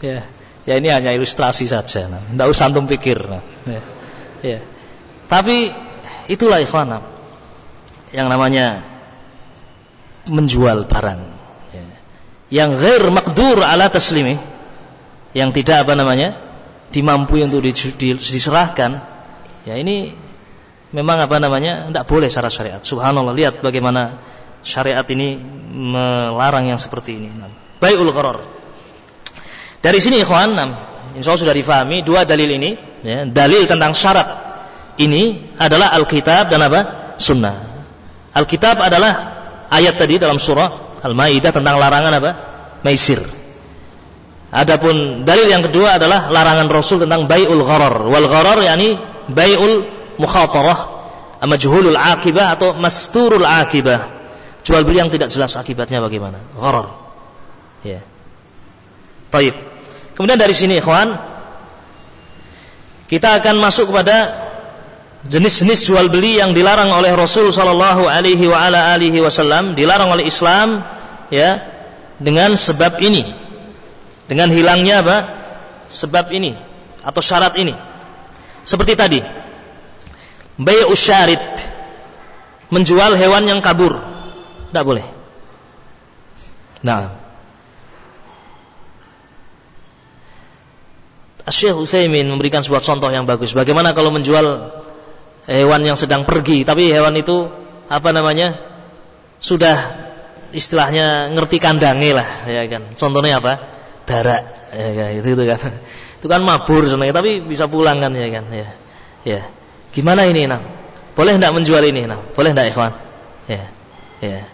Ya. Ya ini hanya ilustrasi saja. Tidak usah antum pikir. Ya. ya. Tapi itulah ikhwan yang namanya menjual barang. Ya. Yang ghair makdur ala taslimi. Yang tidak apa namanya dimampu untuk diserahkan. Ya ini memang apa namanya tidak boleh secara syariat. Subhanallah lihat bagaimana syariat ini melarang yang seperti ini. Baiul gharar. Dari sini ikhwan, insya Allah sudah difahami dua dalil ini. Ya, dalil tentang syarat ini adalah Alkitab dan apa? Sunnah. Alkitab adalah ayat tadi dalam surah Al-Maidah tentang larangan apa? Maisir. Adapun dalil yang kedua adalah larangan Rasul tentang bai'ul gharar. Wal gharar yakni bai'ul mukhatarah, majhulul akibah atau masturul akibah. Jual beli yang tidak jelas akibatnya bagaimana? Gharar. Ya. Taib. Kemudian dari sini ikhwan kita akan masuk kepada jenis-jenis jual beli yang dilarang oleh Rasul sallallahu alaihi wasallam, dilarang oleh Islam ya dengan sebab ini. Dengan hilangnya apa? Sebab ini atau syarat ini. Seperti tadi. Bai'us syarid menjual hewan yang kabur. Tidak boleh. Nah, Syekh Utsaimin memberikan sebuah contoh yang bagus. Bagaimana kalau menjual hewan yang sedang pergi, tapi hewan itu apa namanya? sudah istilahnya ngerti kandangnya lah, ya kan. Contohnya apa? Darak, ya kan. Itu, itu kan. Itu kan mabur sebenarnya, tapi bisa pulang kan ya kan, ya. Ya. Gimana ini, nah? Boleh tidak menjual ini, nah? Boleh tidak, ikhwan? Ya. Ya.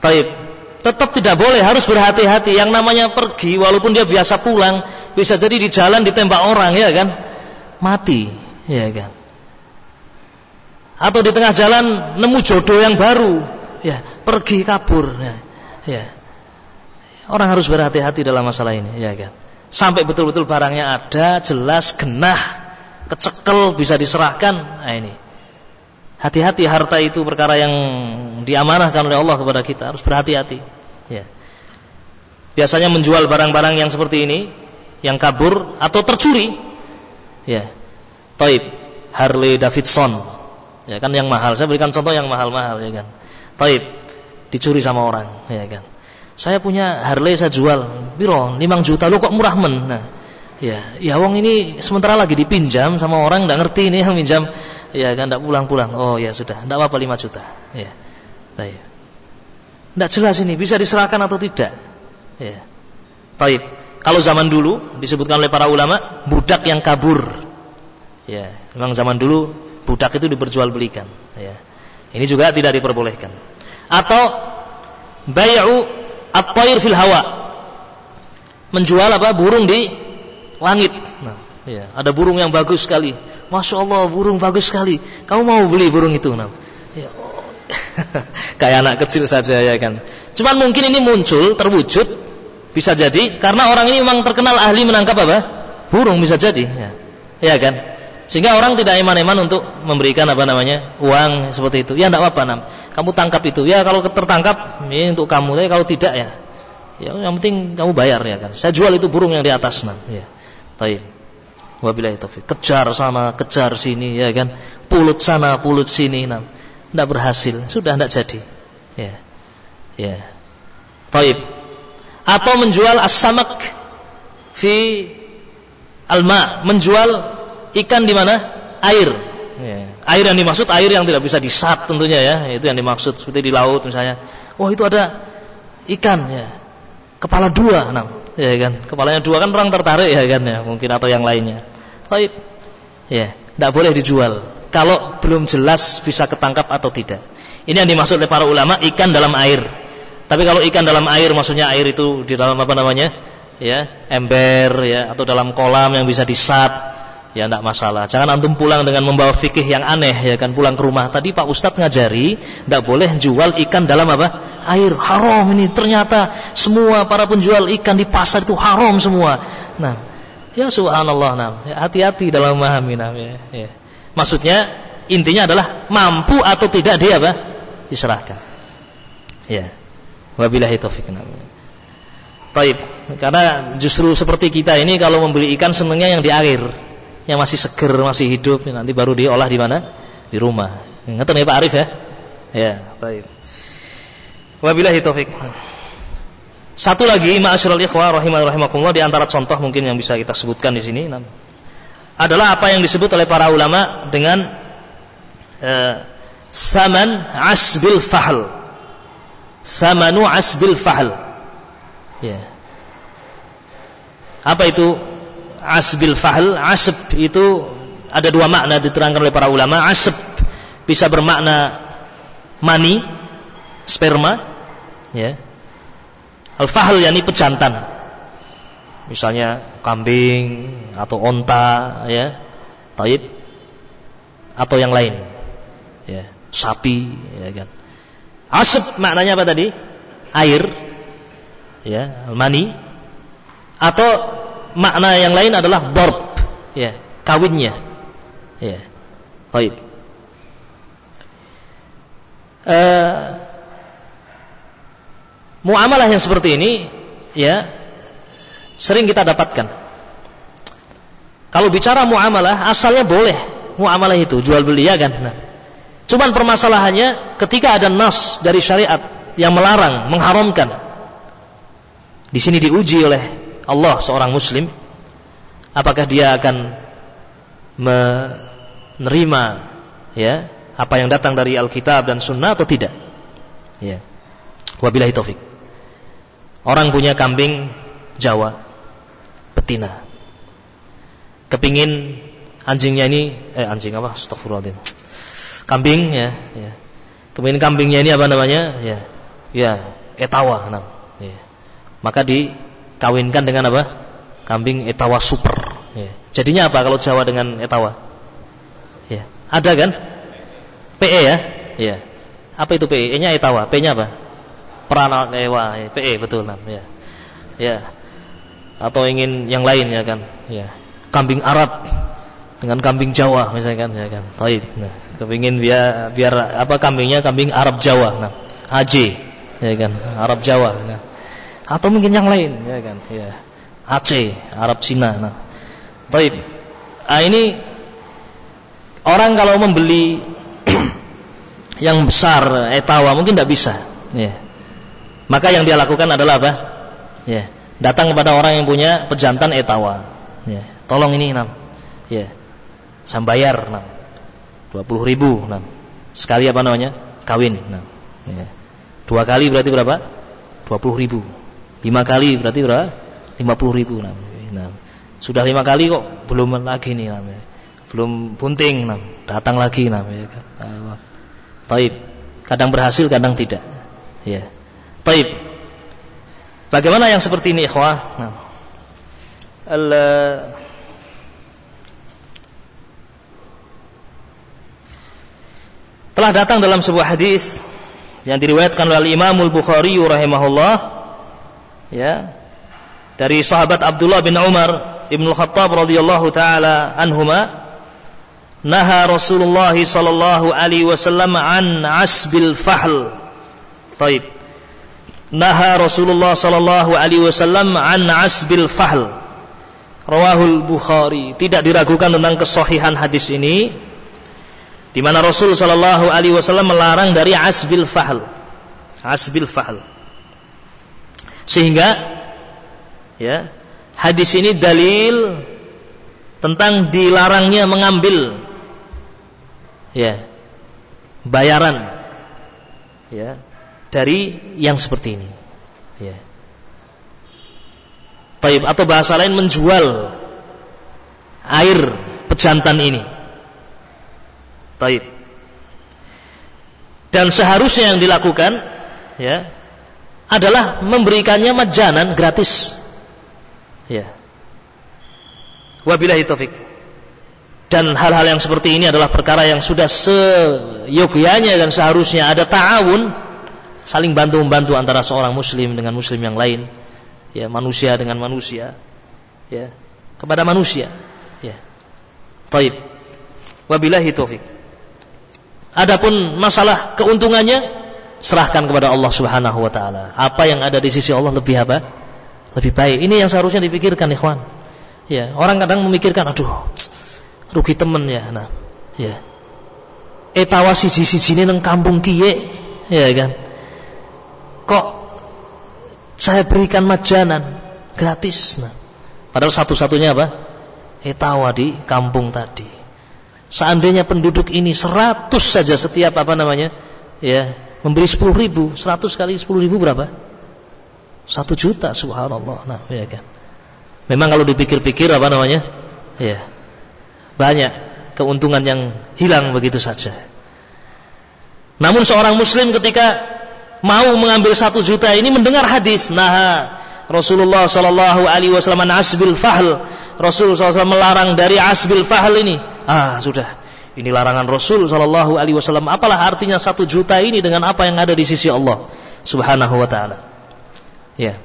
Taib. Tetap tidak boleh, harus berhati-hati. Yang namanya pergi, walaupun dia biasa pulang, bisa jadi di jalan ditembak orang ya kan? Mati ya kan? Atau di tengah jalan nemu jodoh yang baru ya pergi kabur ya, ya. orang harus berhati-hati dalam masalah ini ya kan? Sampai betul-betul barangnya ada jelas genah kecekel bisa diserahkan. Nah ini hati-hati harta itu perkara yang diamanahkan oleh Allah kepada kita harus berhati-hati ya biasanya menjual barang-barang yang seperti ini yang kabur atau tercuri. Ya. Taib. Harley Davidson. Ya kan yang mahal. Saya berikan contoh yang mahal-mahal ya kan. Taib. Dicuri sama orang, ya kan. Saya punya Harley saya jual. Biro 5 juta lu kok murah men. Nah, ya, ya wong ini sementara lagi dipinjam sama orang enggak ngerti ini yang minjam. Ya kan enggak pulang-pulang. Oh ya sudah, enggak apa-apa 5 juta. Ya. Taib. Enggak jelas ini bisa diserahkan atau tidak. Ya. Taib. Kalau zaman dulu disebutkan oleh para ulama budak yang kabur. Ya, memang zaman dulu budak itu diperjualbelikan, ya. Ini juga tidak diperbolehkan. Atau bai'u at-tayr fil hawa. Menjual apa? Burung di langit. Nah, ya, ada burung yang bagus sekali. Masya Allah, burung bagus sekali. Kamu mau beli burung itu? Nah, ya, oh. kayak anak kecil saja ya kan. Cuman mungkin ini muncul terwujud bisa jadi karena orang ini memang terkenal ahli menangkap apa? Burung bisa jadi. Ya, ya kan? Sehingga orang tidak iman-iman untuk memberikan apa namanya uang seperti itu. Ya tidak apa-apa, nam. Kamu tangkap itu. Ya kalau tertangkap ini untuk kamu. Tapi kalau tidak ya, ya yang penting kamu bayar ya kan. Saya jual itu burung yang di atas, nam. Ya, taib. Wabillahi taufik. Kejar sana, kejar sini, ya kan. Pulut sana, pulut sini, nam. Tidak berhasil, sudah tidak jadi. Ya, ya. Taib atau menjual as-samak fi alma, menjual ikan di mana? Air. Ya. Air yang dimaksud air yang tidak bisa disat tentunya ya, itu yang dimaksud seperti di laut misalnya. Oh, itu ada ikan ya. kepala dua, nah, ya kan? Kepalanya dua kan orang tertarik ya kan ya, mungkin atau yang lainnya. Baik. Ya, tidak boleh dijual kalau belum jelas bisa ketangkap atau tidak. Ini yang dimaksud oleh para ulama ikan dalam air. Tapi kalau ikan dalam air maksudnya air itu di dalam apa namanya? Ya, ember ya atau dalam kolam yang bisa disat ya tidak masalah. Jangan antum pulang dengan membawa fikih yang aneh ya kan pulang ke rumah. Tadi Pak Ustadz ngajari tidak boleh jual ikan dalam apa? Air haram ini ternyata semua para penjual ikan di pasar itu haram semua. Nah, ya subhanallah nah, hati-hati dalam memahami nah, ya, ya. Maksudnya intinya adalah mampu atau tidak dia apa? Diserahkan. Ya. Wabillahi taufiq. Taib. Karena justru seperti kita ini kalau membeli ikan senangnya yang di air yang masih seger, masih hidup, nanti baru diolah di mana? Di rumah. Ingat ya Pak Arif ya? Ya, baik. Wabillahi taufik. Satu lagi, ma'asyiral ikhwah rahimah rahimakumullah di antara contoh mungkin yang bisa kita sebutkan di sini adalah apa yang disebut oleh para ulama dengan uh, saman asbil fahl. Samanu asbil fahl. Ya. Apa itu asbil fahl asb itu ada dua makna diterangkan oleh para ulama asb bisa bermakna mani sperma ya. Al fahl yakni pejantan. Misalnya kambing atau onta ya. Taib. Atau yang lain. Ya. Sapi ya kan. Asb maknanya apa tadi? Air. Ya. Mani. Atau makna yang lain adalah dorb, ya, kawinnya. Ya. Baik. Uh, muamalah yang seperti ini ya sering kita dapatkan. Kalau bicara muamalah asalnya boleh muamalah itu jual beli ya kan. Nah, cuman permasalahannya ketika ada nas dari syariat yang melarang, mengharamkan. Di sini diuji oleh Allah seorang muslim apakah dia akan menerima ya apa yang datang dari Alkitab dan Sunnah atau tidak ya wabillahi taufik orang punya kambing Jawa betina kepingin anjingnya ini eh anjing apa astagfirullahaladzim kambing ya ya kepingin kambingnya ini apa namanya ya ya etawa nah, ya. maka di kawinkan dengan apa? Kambing etawa super. Ya. Jadinya apa kalau Jawa dengan etawa? Ya. Ada kan? PE ya? Ya. Apa itu PE? E-nya etawa, P-nya apa? Perana ewa, ya. PE betul nam, ya. Ya. Atau ingin yang lain ya kan? Ya. Kambing Arab dengan kambing Jawa misalkan ya kan. Taib. Nah, kepingin biar biar apa kambingnya kambing Arab Jawa. Nah, AJ ya kan, Arab Jawa. Nah atau mungkin yang lain ya kan ya Aceh Arab Cina nah Taib nah, ini orang kalau membeli yang besar etawa mungkin tidak bisa ya maka yang dia lakukan adalah apa ya datang kepada orang yang punya pejantan etawa ya tolong ini enam ya saya bayar enam dua puluh ribu enam sekali apa namanya kawin enam ya. dua kali berarti berapa dua puluh ribu Lima kali berarti berapa? Lima puluh ribu. Nah, sudah lima kali kok belum lagi nih namanya. Belum bunting nah, datang lagi namanya kan. Nah, taib. Kadang berhasil, kadang tidak. Ya. Taib. Bagaimana yang seperti ini ikhwah? Nah. Al telah datang dalam sebuah hadis yang diriwayatkan oleh Imam Al-Bukhari rahimahullah ya dari sahabat Abdullah bin Umar Ibnu Khattab radhiyallahu taala anhuma naha Rasulullah sallallahu alaihi wasallam an asbil fahl Taib naha Rasulullah sallallahu alaihi wasallam an asbil fahl. Rawahul Bukhari. Tidak diragukan tentang kesahihan hadis ini di mana Rasul sallallahu alaihi wasallam melarang dari asbil fahl. Asbil fahl. Sehingga ya, hadis ini dalil tentang dilarangnya mengambil ya bayaran ya dari yang seperti ini ya Taib atau bahasa lain menjual air pejantan ini. Taib. Dan seharusnya yang dilakukan ya adalah memberikannya majanan gratis. Ya. Wabillahi taufik. Dan hal-hal yang seperti ini adalah perkara yang sudah seyogyanya dan seharusnya ada ta'awun saling bantu membantu antara seorang muslim dengan muslim yang lain. Ya manusia dengan manusia. Ya kepada manusia. Ya. Taib. Wabillahi taufik adapun masalah keuntungannya serahkan kepada Allah Subhanahu wa taala. Apa yang ada di sisi Allah lebih apa? Lebih baik. Ini yang seharusnya dipikirkan ikhwan. Ya orang kadang memikirkan aduh rugi temen ya. Nah ya. Etawa sisi sini neng kampung kiye. Ya kan kok saya berikan majanan gratis nah padahal satu-satunya apa? Etawa di kampung tadi. Seandainya penduduk ini seratus saja setiap apa namanya ya memberi sepuluh ribu seratus kali sepuluh ribu berapa? Satu juta subhanallah nah ya kan? Memang kalau dipikir-pikir apa namanya ya banyak keuntungan yang hilang begitu saja. Namun seorang muslim ketika mau mengambil satu juta ini mendengar hadis. Nah Rasulullah Shallallahu Alaihi Wasallam asbil fahl. Rasulullah SAW melarang dari asbil fahl ini. Ah sudah. Ini larangan Rasul Shallallahu Alaihi Wasallam. Apalah artinya satu juta ini dengan apa yang ada di sisi Allah Subhanahu Wa Taala? Ya.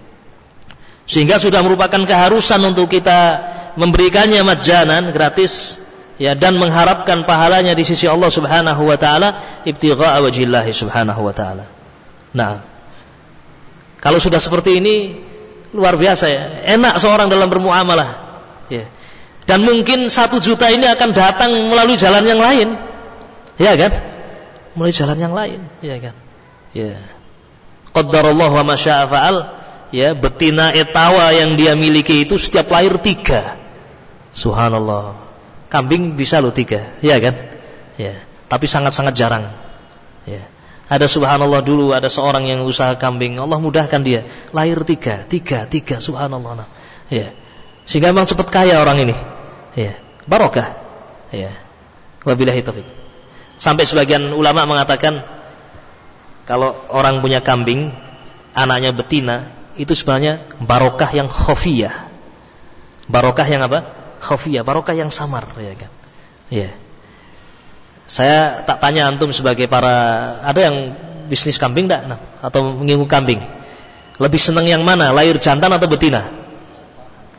Sehingga sudah merupakan keharusan untuk kita memberikannya majanan gratis ya dan mengharapkan pahalanya di sisi Allah Subhanahu wa taala ibtigha'a wajhillah subhanahu wa taala. Nah, kalau sudah seperti ini luar biasa ya, enak seorang dalam bermuamalah. Ya. Dan mungkin satu juta ini akan datang melalui jalan yang lain, ya kan? Melalui jalan yang lain, ya kan? Ya. Qaddarallahu wa masya'a fa'al. Ya, betina etawa yang dia miliki itu setiap lahir tiga. Subhanallah kambing bisa lo tiga, ya kan? Ya, tapi sangat-sangat jarang. Ya. Ada subhanallah dulu ada seorang yang usaha kambing, Allah mudahkan dia lahir tiga, tiga, tiga, subhanallah. Nah. Ya. Sehingga memang cepat kaya orang ini. Ya. Barokah. Ya. Wabillahi taufik. Sampai sebagian ulama mengatakan kalau orang punya kambing, anaknya betina, itu sebenarnya barokah yang khofiyah. Barokah yang apa? khafiyah, barokah yang samar ya kan. Ya. Saya tak tanya antum sebagai para ada yang bisnis kambing enggak nah, atau menginguk kambing. Lebih senang yang mana? Lahir jantan atau betina?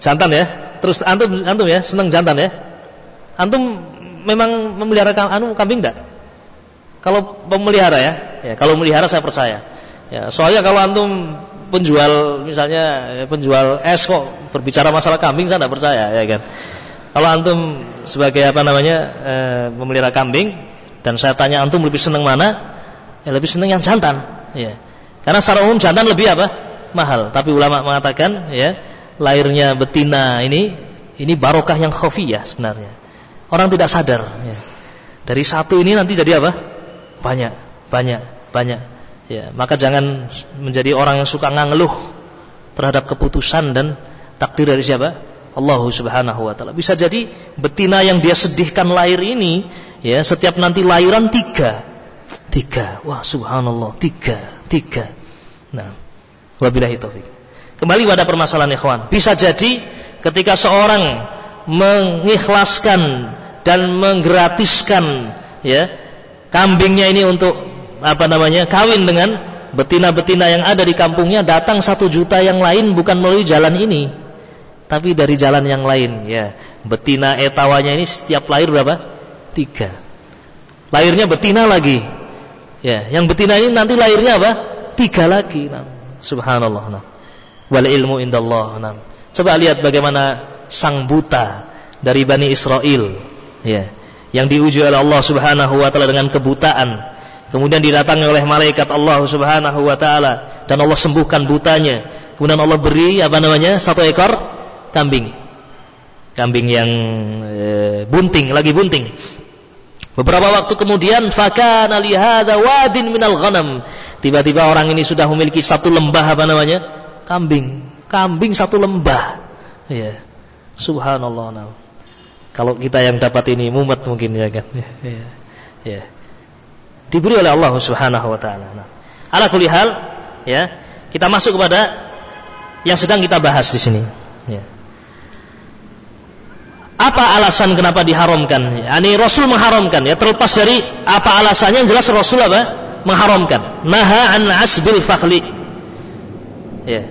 Jantan ya. Terus antum antum ya, senang jantan ya. Antum memang memelihara anu kambing enggak? Kalau pemelihara ya, ya kalau melihara saya percaya. Ya, soalnya kalau antum penjual misalnya penjual es kok berbicara masalah kambing saya tidak percaya ya kan. Kalau antum sebagai apa namanya e, memelihara kambing dan saya tanya antum lebih senang mana? Ya lebih senang yang jantan, ya. Karena secara umum jantan lebih apa? Mahal. Tapi ulama mengatakan ya lahirnya betina ini ini barokah yang khafiyah sebenarnya. Orang tidak sadar. Ya. Dari satu ini nanti jadi apa? Banyak, banyak, banyak. Ya, maka jangan menjadi orang yang suka ngangeluh terhadap keputusan dan takdir dari siapa? Allah Subhanahu wa taala. Bisa jadi betina yang dia sedihkan lahir ini ya setiap nanti lahiran tiga. Tiga. Wah, subhanallah, tiga, tiga. Nah, wabillahi taufik. Kembali pada permasalahan ikhwan. Bisa jadi ketika seorang mengikhlaskan dan menggratiskan ya kambingnya ini untuk apa namanya kawin dengan betina-betina yang ada di kampungnya datang satu juta yang lain bukan melalui jalan ini tapi dari jalan yang lain ya. Betina etawanya ini setiap lahir berapa? Tiga. Lahirnya betina lagi. Ya yang betina ini nanti lahirnya apa? Tiga lagi nah. subhanallah nah. wal ilmu indallah nah. coba lihat bagaimana sang buta dari bani Israel ya yang diuji oleh Allah subhanahu wa taala dengan kebutaan. Kemudian didatangi oleh malaikat Allah subhanahu wa taala dan Allah sembuhkan butanya. Kemudian Allah beri apa namanya satu ekor kambing. Kambing yang e, bunting, lagi bunting. Beberapa waktu kemudian fakana li hadza wadin minal ghanam. Tiba-tiba orang ini sudah memiliki satu lembah apa namanya? Kambing. Kambing satu lembah. Ya. Subhanallah. Nah. Kalau kita yang dapat ini mumet mungkin ya kan. Ya. ya. Diberi oleh Allah Subhanahu wa taala. Nah. Ala kulli hal, ya. Kita masuk kepada yang sedang kita bahas di sini. Ya. Apa alasan kenapa diharamkan? Yani Rasul mengharamkan ya terlepas dari apa alasannya yang jelas Rasul apa? Mengharamkan. Naha an asbil fakhli. Ya.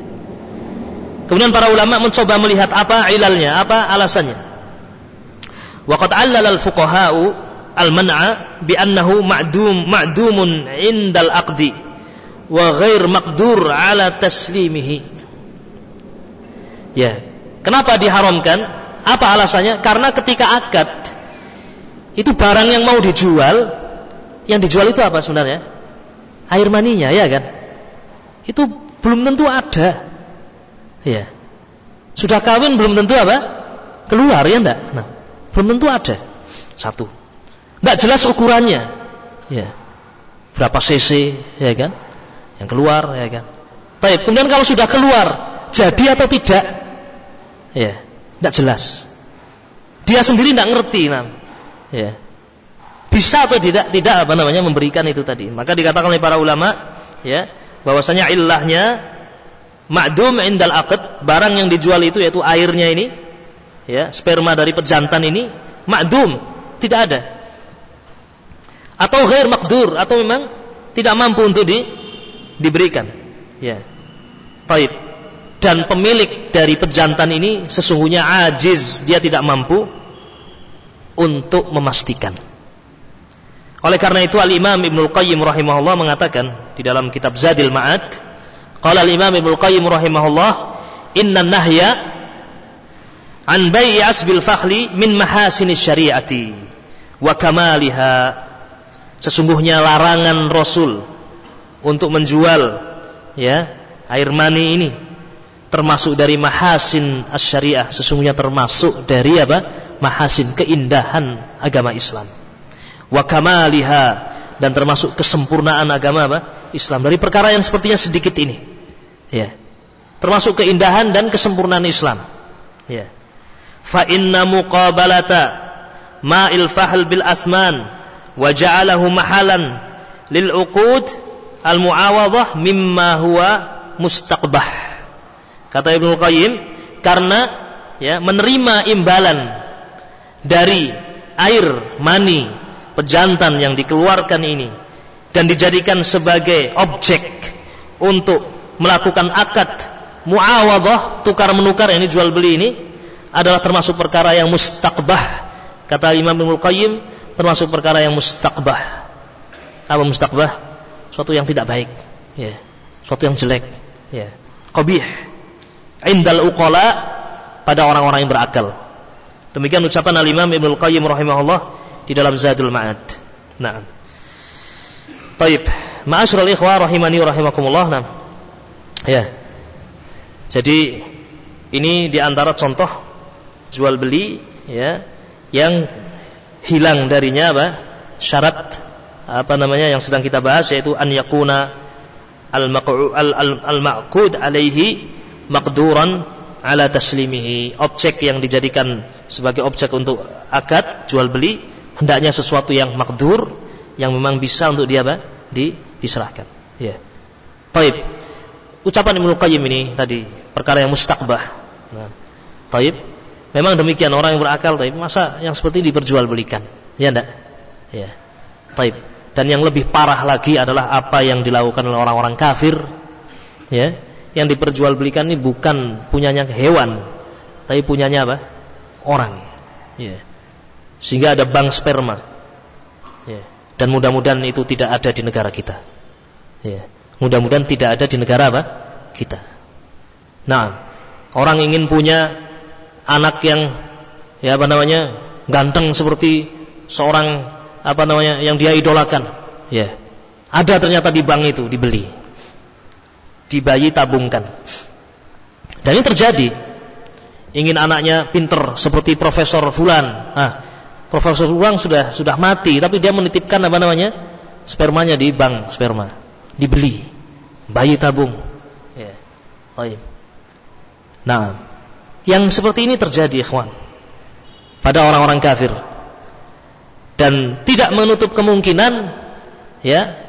Kemudian para ulama mencoba melihat apa ilalnya, apa alasannya. Waqad 'allala al-fuqaha'u al-man'a bi annahu ma'dum ma'dumun 'indal aqdi wa ghair maqdur 'ala taslimihi. Ya. Kenapa diharamkan? Apa alasannya? Karena ketika akad itu barang yang mau dijual, yang dijual itu apa sebenarnya? Air maninya, ya kan? Itu belum tentu ada. Ya. Sudah kawin belum tentu apa? Keluar ya enggak? Nah, belum tentu ada. Satu. Enggak jelas ukurannya. Ya. Berapa cc, ya kan? Yang keluar, ya kan? Baik, kemudian kalau sudah keluar, jadi atau tidak? Ya. Tidak jelas. Dia sendiri tidak ngerti. Nah. Ya. Bisa atau tidak tidak apa namanya memberikan itu tadi. Maka dikatakan oleh para ulama ya bahwasanya ilahnya ma'dum indal aqd, barang yang dijual itu yaitu airnya ini ya, sperma dari pejantan ini ma'dum, tidak ada. Atau ghair makdur atau memang tidak mampu untuk di, diberikan. Ya. Taib dan pemilik dari pejantan ini sesungguhnya ajiz, dia tidak mampu untuk memastikan. Oleh karena itu Al-Imam Ibnu Qayyim rahimahullah mengatakan di dalam kitab Zadil Ma'ad, qala Al-Imam Ibnu Qayyim rahimahullah, "Inna nahya an bai'i asbil fakhli min mahasinis syariati wa kamaliha." Sesungguhnya larangan Rasul untuk menjual ya air mani ini termasuk dari mahasin syariah sesungguhnya termasuk dari apa? Mahasin keindahan agama Islam. Wa kamaliha dan termasuk kesempurnaan agama apa? Islam. Dari perkara yang sepertinya sedikit ini. Ya. Termasuk keindahan dan kesempurnaan Islam. Ya. Fa inna muqabalata ma'il fahl bil asman wa ja'alahu mahalan lil uqud al muawadhah mimma huwa mustaqbah Kata Ibnu Qayyim, karena ya menerima imbalan dari air mani pejantan yang dikeluarkan ini dan dijadikan sebagai objek untuk melakukan akad muawadah tukar menukar yang jual beli ini adalah termasuk perkara yang mustaqbah. Kata Imam Ibnu Qayyim termasuk perkara yang mustaqbah. Apa mustaqbah? Suatu yang tidak baik ya. Suatu yang jelek ya. Qabih indal uqala pada orang-orang yang berakal. Demikian ucapan al-Imam Ibnu Qayyim rahimahullah di dalam Zadul Ma'ad. Nah. Baik, ma'asyiral ikhwah rahimani rahimakumullah. Nah. Ya. Jadi ini di antara contoh jual beli ya yang hilang darinya apa? syarat apa namanya yang sedang kita bahas yaitu an yakuna al-maq'ud alaihi makduran ala taslimihi. Objek yang dijadikan sebagai objek untuk akad jual beli hendaknya sesuatu yang makdur yang memang bisa untuk dia apa? Di, diserahkan. Ya. Taib. Ucapan Ibnu Qayyim ini tadi perkara yang mustaqbah. Nah, taib. Memang demikian orang yang berakal taib. Masa yang seperti ini diperjualbelikan? Ya enggak ya. Taib. Dan yang lebih parah lagi adalah apa yang dilakukan oleh orang-orang kafir? Ya yang diperjualbelikan ini bukan punyanya hewan, tapi punyanya apa? Orang. Ya. Sehingga ada bank sperma. Ya. Dan mudah-mudahan itu tidak ada di negara kita. Ya. Mudah-mudahan tidak ada di negara apa? Kita. Nah, orang ingin punya anak yang ya apa namanya ganteng seperti seorang apa namanya yang dia idolakan. Ya. Ada ternyata di bank itu dibeli di bayi tabungkan. Dan ini terjadi. Ingin anaknya pinter seperti Profesor Fulan. Ah, Profesor Fulan sudah sudah mati, tapi dia menitipkan apa namanya? Spermanya di bank sperma. Dibeli. Bayi tabung. Ya. Nah, Yang seperti ini terjadi, ikhwan. Pada orang-orang kafir. Dan tidak menutup kemungkinan ya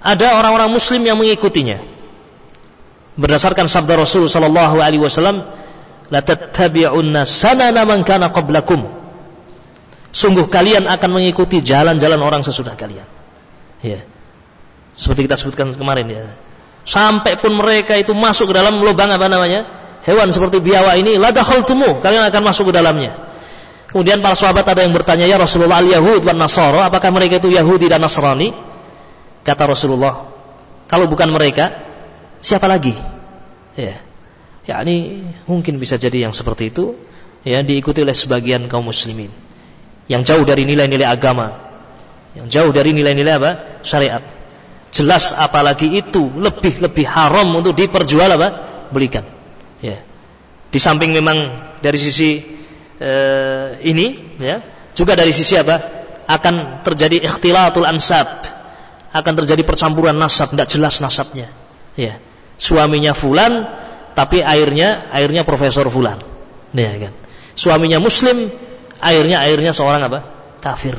ada orang-orang muslim yang mengikutinya. Berdasarkan sabda Rasul sallallahu alaihi wasallam, "La tattabi'unna sanana man kana qablakum." Sungguh kalian akan mengikuti jalan-jalan orang sesudah kalian. Ya. Seperti kita sebutkan kemarin ya. Sampai pun mereka itu masuk ke dalam lubang apa namanya? Hewan seperti biawak ini, la dakhaltumu, kalian akan masuk ke dalamnya. Kemudian para sahabat ada yang bertanya, "Ya Rasulullah, al-Yahud wan Nasara, apakah mereka itu Yahudi dan Nasrani?" Kata Rasulullah, "Kalau bukan mereka, siapa lagi?" Ya. Ya, ini mungkin bisa jadi yang seperti itu ya diikuti oleh sebagian kaum muslimin yang jauh dari nilai-nilai agama, yang jauh dari nilai-nilai apa? syariat. Jelas apalagi itu lebih lebih haram untuk diperjual apa? belikan. Ya. Di samping memang dari sisi uh, ini ya, juga dari sisi apa? akan terjadi ikhtilatul ansab. Akan terjadi percampuran nasab, tidak jelas nasabnya. Ya. Suaminya fulan tapi airnya airnya profesor fulan. Ya kan. Suaminya muslim, airnya airnya seorang apa? kafir.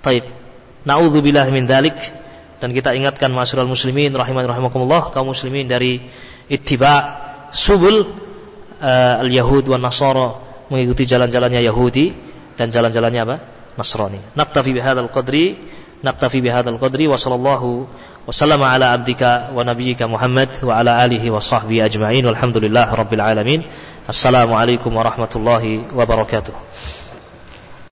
Taib. Nauzubillah min dzalik dan kita ingatkan masyarakat muslimin rahiman rahimakumullah kaum muslimin dari ittiba subul uh, al-yahud wa nasara mengikuti jalan-jalannya Yahudi dan jalan-jalannya apa? Nasrani. Naktafi bihadzal qadri naktafi bihadzal qadri wa sallallahu wa sallama ala abdika wa nabiyyika Muhammad wa ala alihi wa sahbihi ajma'in walhamdulillah rabbil alamin. Assalamualaikum warahmatullahi wabarakatuh.